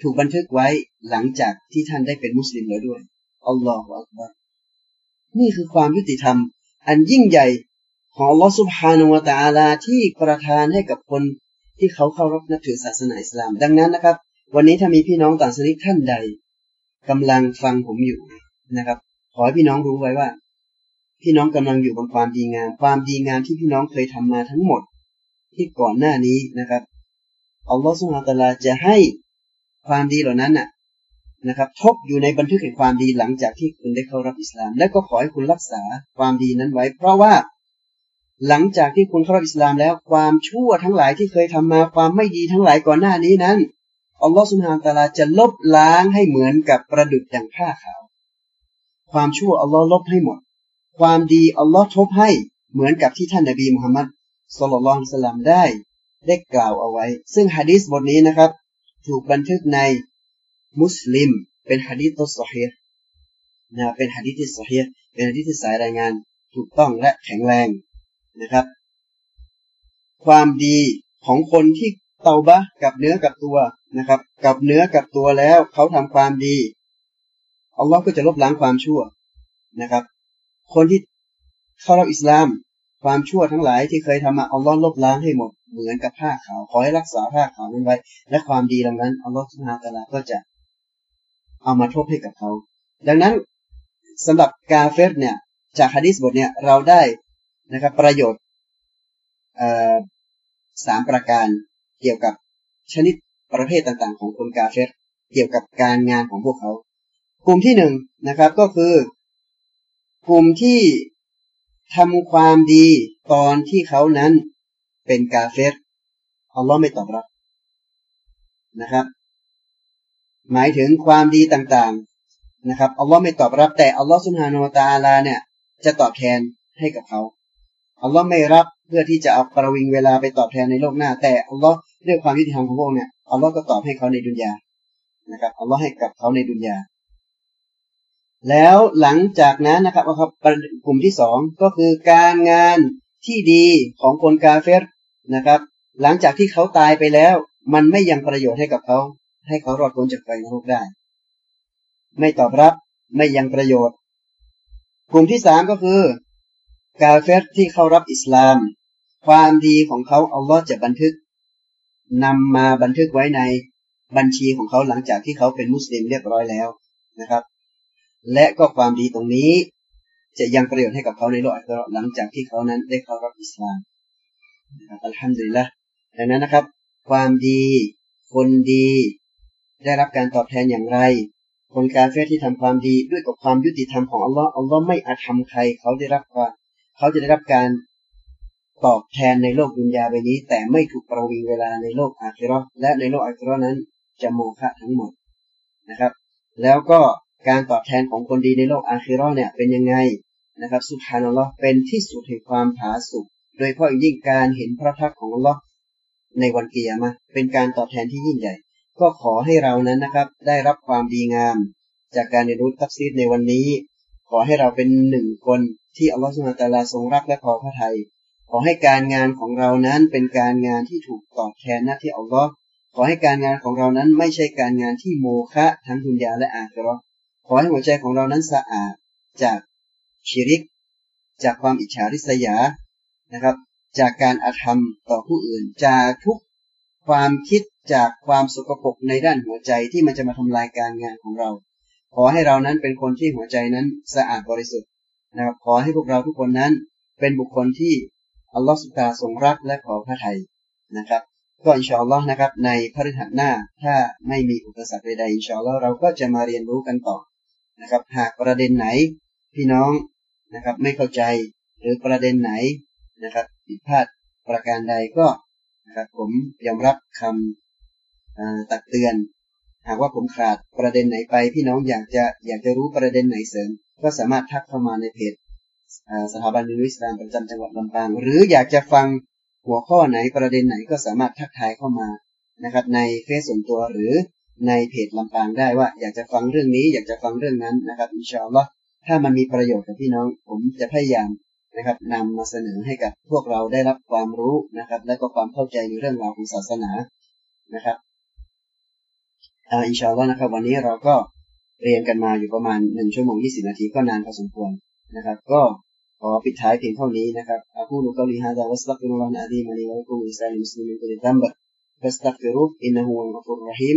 [SPEAKER 1] ถูกบันทึกไว้หลังจากที่ท่านได้เป็นมุสลิมแล้วด้วย อัลลอฮฺอัลลอฮ์นี่คือความยุติธรรม อันยิ่งใหญ่ของอัลลอฮ์สุบฮานุวาตาลาที่ประทานให้กับคนที่เขาเข้ารพนับถือศาสนาอิสลาม ดังนั้นนะครับ วันนี้ถ้ามีพี่น้องต่างศาสนาท่านใด กำลังฟังผมอยู่นะครับ ขอให้พี่น้องรู้ไว้ว่า พี่น้องกำลังอยู่บนความดีงาม ความดีงามที่พี่น้องเคยทำมาทั้งหมด ที่ก่อนหน้านี้นะครับอัลลอฮฺสุลตาลาจะให้ความดีเหล่านั้นน่ะนะครับ ทบอยู่ในบันทึกแห่งความดีหลังจากที่คุณได้เข้ารับอิสลาม และก็ขอให้คุณรักษาความดีนั้นไว้ เพราะว่าหลังจากที่คุณเข้ารับอิสลามแล้วความชั่วทั้งหลายที่เคยทำมาความไม่ดีทั้งหลายก่อนหน้านี้นั้นอัลลอฮฺสุลตาลาจะลบล้างให้เหมือนกับประดุจอย่างผ้าขาว ความชั่วอัลลอฮ์ลบให้หมด ความดีอัลลอฮ์ทบให้เหมือนกับที่ท่านนบีมุฮัมมัดสุลลัลสลามได้ได้กล่าวเอาไว้ ซึ่งฮะดีษบทนี้นะครับ ถูกบันทึกในมุสลิม เป็นฮะดีษตัสฮีนะเป็นฮะดีษที่สฮีเป็นฮะดีษที่สายรายงานถูกต้องและแข็งแรงนะครับ ความดีของคนที่เตาบะกับเนื้อกับตัวนะครับ กับเนื้อกับตัวแล้วเขาทำความดีอัลลอฮ์ก็จะลบล้างความชั่วนะครับ คนที่เข้ารับอิสลาม ความชั่วทั้งหลายที่เคยทำมาอัลลอฮ์ลบล้างให้หมดเหมือนกับผ้าขาว ขอให้รักษาผ้าขาวนั้นไว้ และความดีดังนั้นอัลลอฮ์สุบฮาตะลาก็จะเอามาทบให้กับเขา ดังนั้นสำหรับกาเฟสเนี่ย จากฮะดิษบทเนี่ยเราได้นะครับประโยชน์สามประการเกี่ยวกับชนิดประเภทต่างๆ ของคนกาเฟสเกี่ยวกับการงานของพวกเขา กลุ่มที่หนึ่งนะครับ ก็คือ กลุ่มที่ทำความดีตอนที่เขานั้นเป็นกาเฟรอัลลอฮ์ไม่ตอบรับนะครับ หมายถึงความดีต่างๆนะครับอัลลอฮ์ไม่ตอบรับ แต่อัลลอฮ์สุนฮานุตาลาเนี่ย จะตอบแทนให้กับเขาอัลลอฮ์ไม่รับเพื่อที่จะเอาประวิงเวลาไปตอบแทนในโลกหน้า แต่อัลลอฮ์ด้วยความยุติธรรมของพวกเนี่ยอัลลอฮ์ก็ตอบให้เขาในดุนยานะครับอัลลอฮ์ให้กับเขาในดุนยา แล้วหลังจากนั้นนะครับครับกลุ่มที่สองก็คือการงานที่ดีของคนกาเฟรนะครับ หลังจากที่เขาตายไปแล้ว มันไม่ยังประโยชน์ให้กับเขา ให้เขารอดพ้นจากไฟนรกได้ ไม่ตอบรับไม่ยังประโยชน์ กลุ่มที่สามก็คือ กาเฟรที่เข้ารับอิสลาม ความดีของเขาอัลลอฮ์จะบันทึกนำมาบันทึกไว้ในบัญชีของเขาหลังจากที่เขาเป็นมุสลิมเรียบร้อยแล้วนะครับ และก็ความดีตรงนี้ จะยังประโยชน์ให้กับเขาในโลกอัคราหลังจากที่เขานั้นได้เข้ารับอิสลามอัลฮัมดุลิลละดังนั้นนะครับ ความดี คนดี ได้รับการตอบแทนอย่างไร คนการเฟสที่ทำความดีด้วยกับความยุติธรรมของอัลลอฮ์อัลลอฮ์ไม่อาจทำใคร เขาได้รับว่าเขาจะได้รับการตอบแทนในโลกดุนยาใบนี้ แต่ไม่ถูกประวิงเวลาในโลกอาคิรอและในโลกอาคิรอนั้นจะโมฆะทั้งหมดนะครับ แล้วก็ การตอบแทนของคนดีในโลกอาคิรอเนี่ยเป็นยังไงนะครับสุภานัลลอฮ์เป็นที่สุดแห่งความผาสุกโดยเฉพาะยิ่งการเห็นพระพักของอัลลอฮ์ในวันเกียรมาเป็นการตอบแทนที่ยิ่งใหญ่ ก็ขอให้เรานั้นนะครับ ได้รับความดีงาม จากการเรียนรู้ทัฟซีดในวันนี้ ขอให้เราเป็นหนึ่งคนที่อัลลอฮฺสุลตาลาทรงรักและพอพระทยัยขอให้การงานของเรานั้นเป็นการงานที่ถูกตอบแทนหน้าที่อัลลอฮ์ขอให้การงานของเรานั้นไม่ใช่การงานที่โมฆะทั้งดุนยาและอาคิรอ ขอให้หัวใจของเรานั้นสะอาดจากชิริก จากความอิจฉาริษยานะครับ จากการอาธรรมต่อผู้อื่น จากทุกความคิดจากความสกปรกในด้านหัวใจที่มันจะมาทำลายการงานของเรา ขอให้เรานั้นเป็นคนที่หัวใจนั้นสะอาดบริสุทธิ์นะครับ ขอให้พวกเราทุกคนนั้นเป็นบุคคลที่อัลลอฮฺสุตาทรงรักและขอพระทัยนะครับก็อินชาอัลลอฮ์นะครับในพฤหัสหน้า ถ้าไม่มีอุปสรรคใดๆอินชาอัลลอฮ์เราก็จะมาเรียนรู้กันต่อ นะครับ หากประเด็นไหนพี่น้องนะครับ ไม่เข้าใจหรือประเด็นไหนนะครับผิดพลาดประการใดก็นะครับผมยอมรับคำตักเตือน หากว่าผมขาดประเด็นไหนไป พี่น้องอยากจะอยากจะรู้ประเด็นไหนเสริม ก็สามารถทักเข้ามาในเพจสถาบันนิวิสลามประจำจังหวัดลำปาง หรืออยากจะฟังหัวข้อไหนประเด็นไหนก็สามารถทักทายเข้ามานะครับ ในเฟซส่วนตัวหรือ ในเพจลำปางได้ว่า อยากจะฟังเรื่องนี้ อยากจะฟังเรื่องนั้นนะครับอินชาอัลลอฮ์ถ้ามันมีประโยชน์กับพี่น้อง ผมจะพยายามนะครับนำมาเสนอให้กับพวกเราได้รับความรู้นะครับ และก็ความเข้าใจในเรื่องราวของศาสนานะครับอินชาอัลลอฮ์นะครับ วันนี้เราก็เรียนกันมาอยู่ประมาณหนึ่งชั่วโมงยี่สิบนาทีก็นานพอสมควรนะครับ ก็ขอปิดท้ายเพียงเท่านี้นะครับอากูนุกลิฮะดาวัสลักุนุลลอฮ์นะดีมานีวะกุมุอิสลามุสลิมินตุลิตัมบะวัสตักฟิรุกอินนะฮุวะลกัฟุรรหิม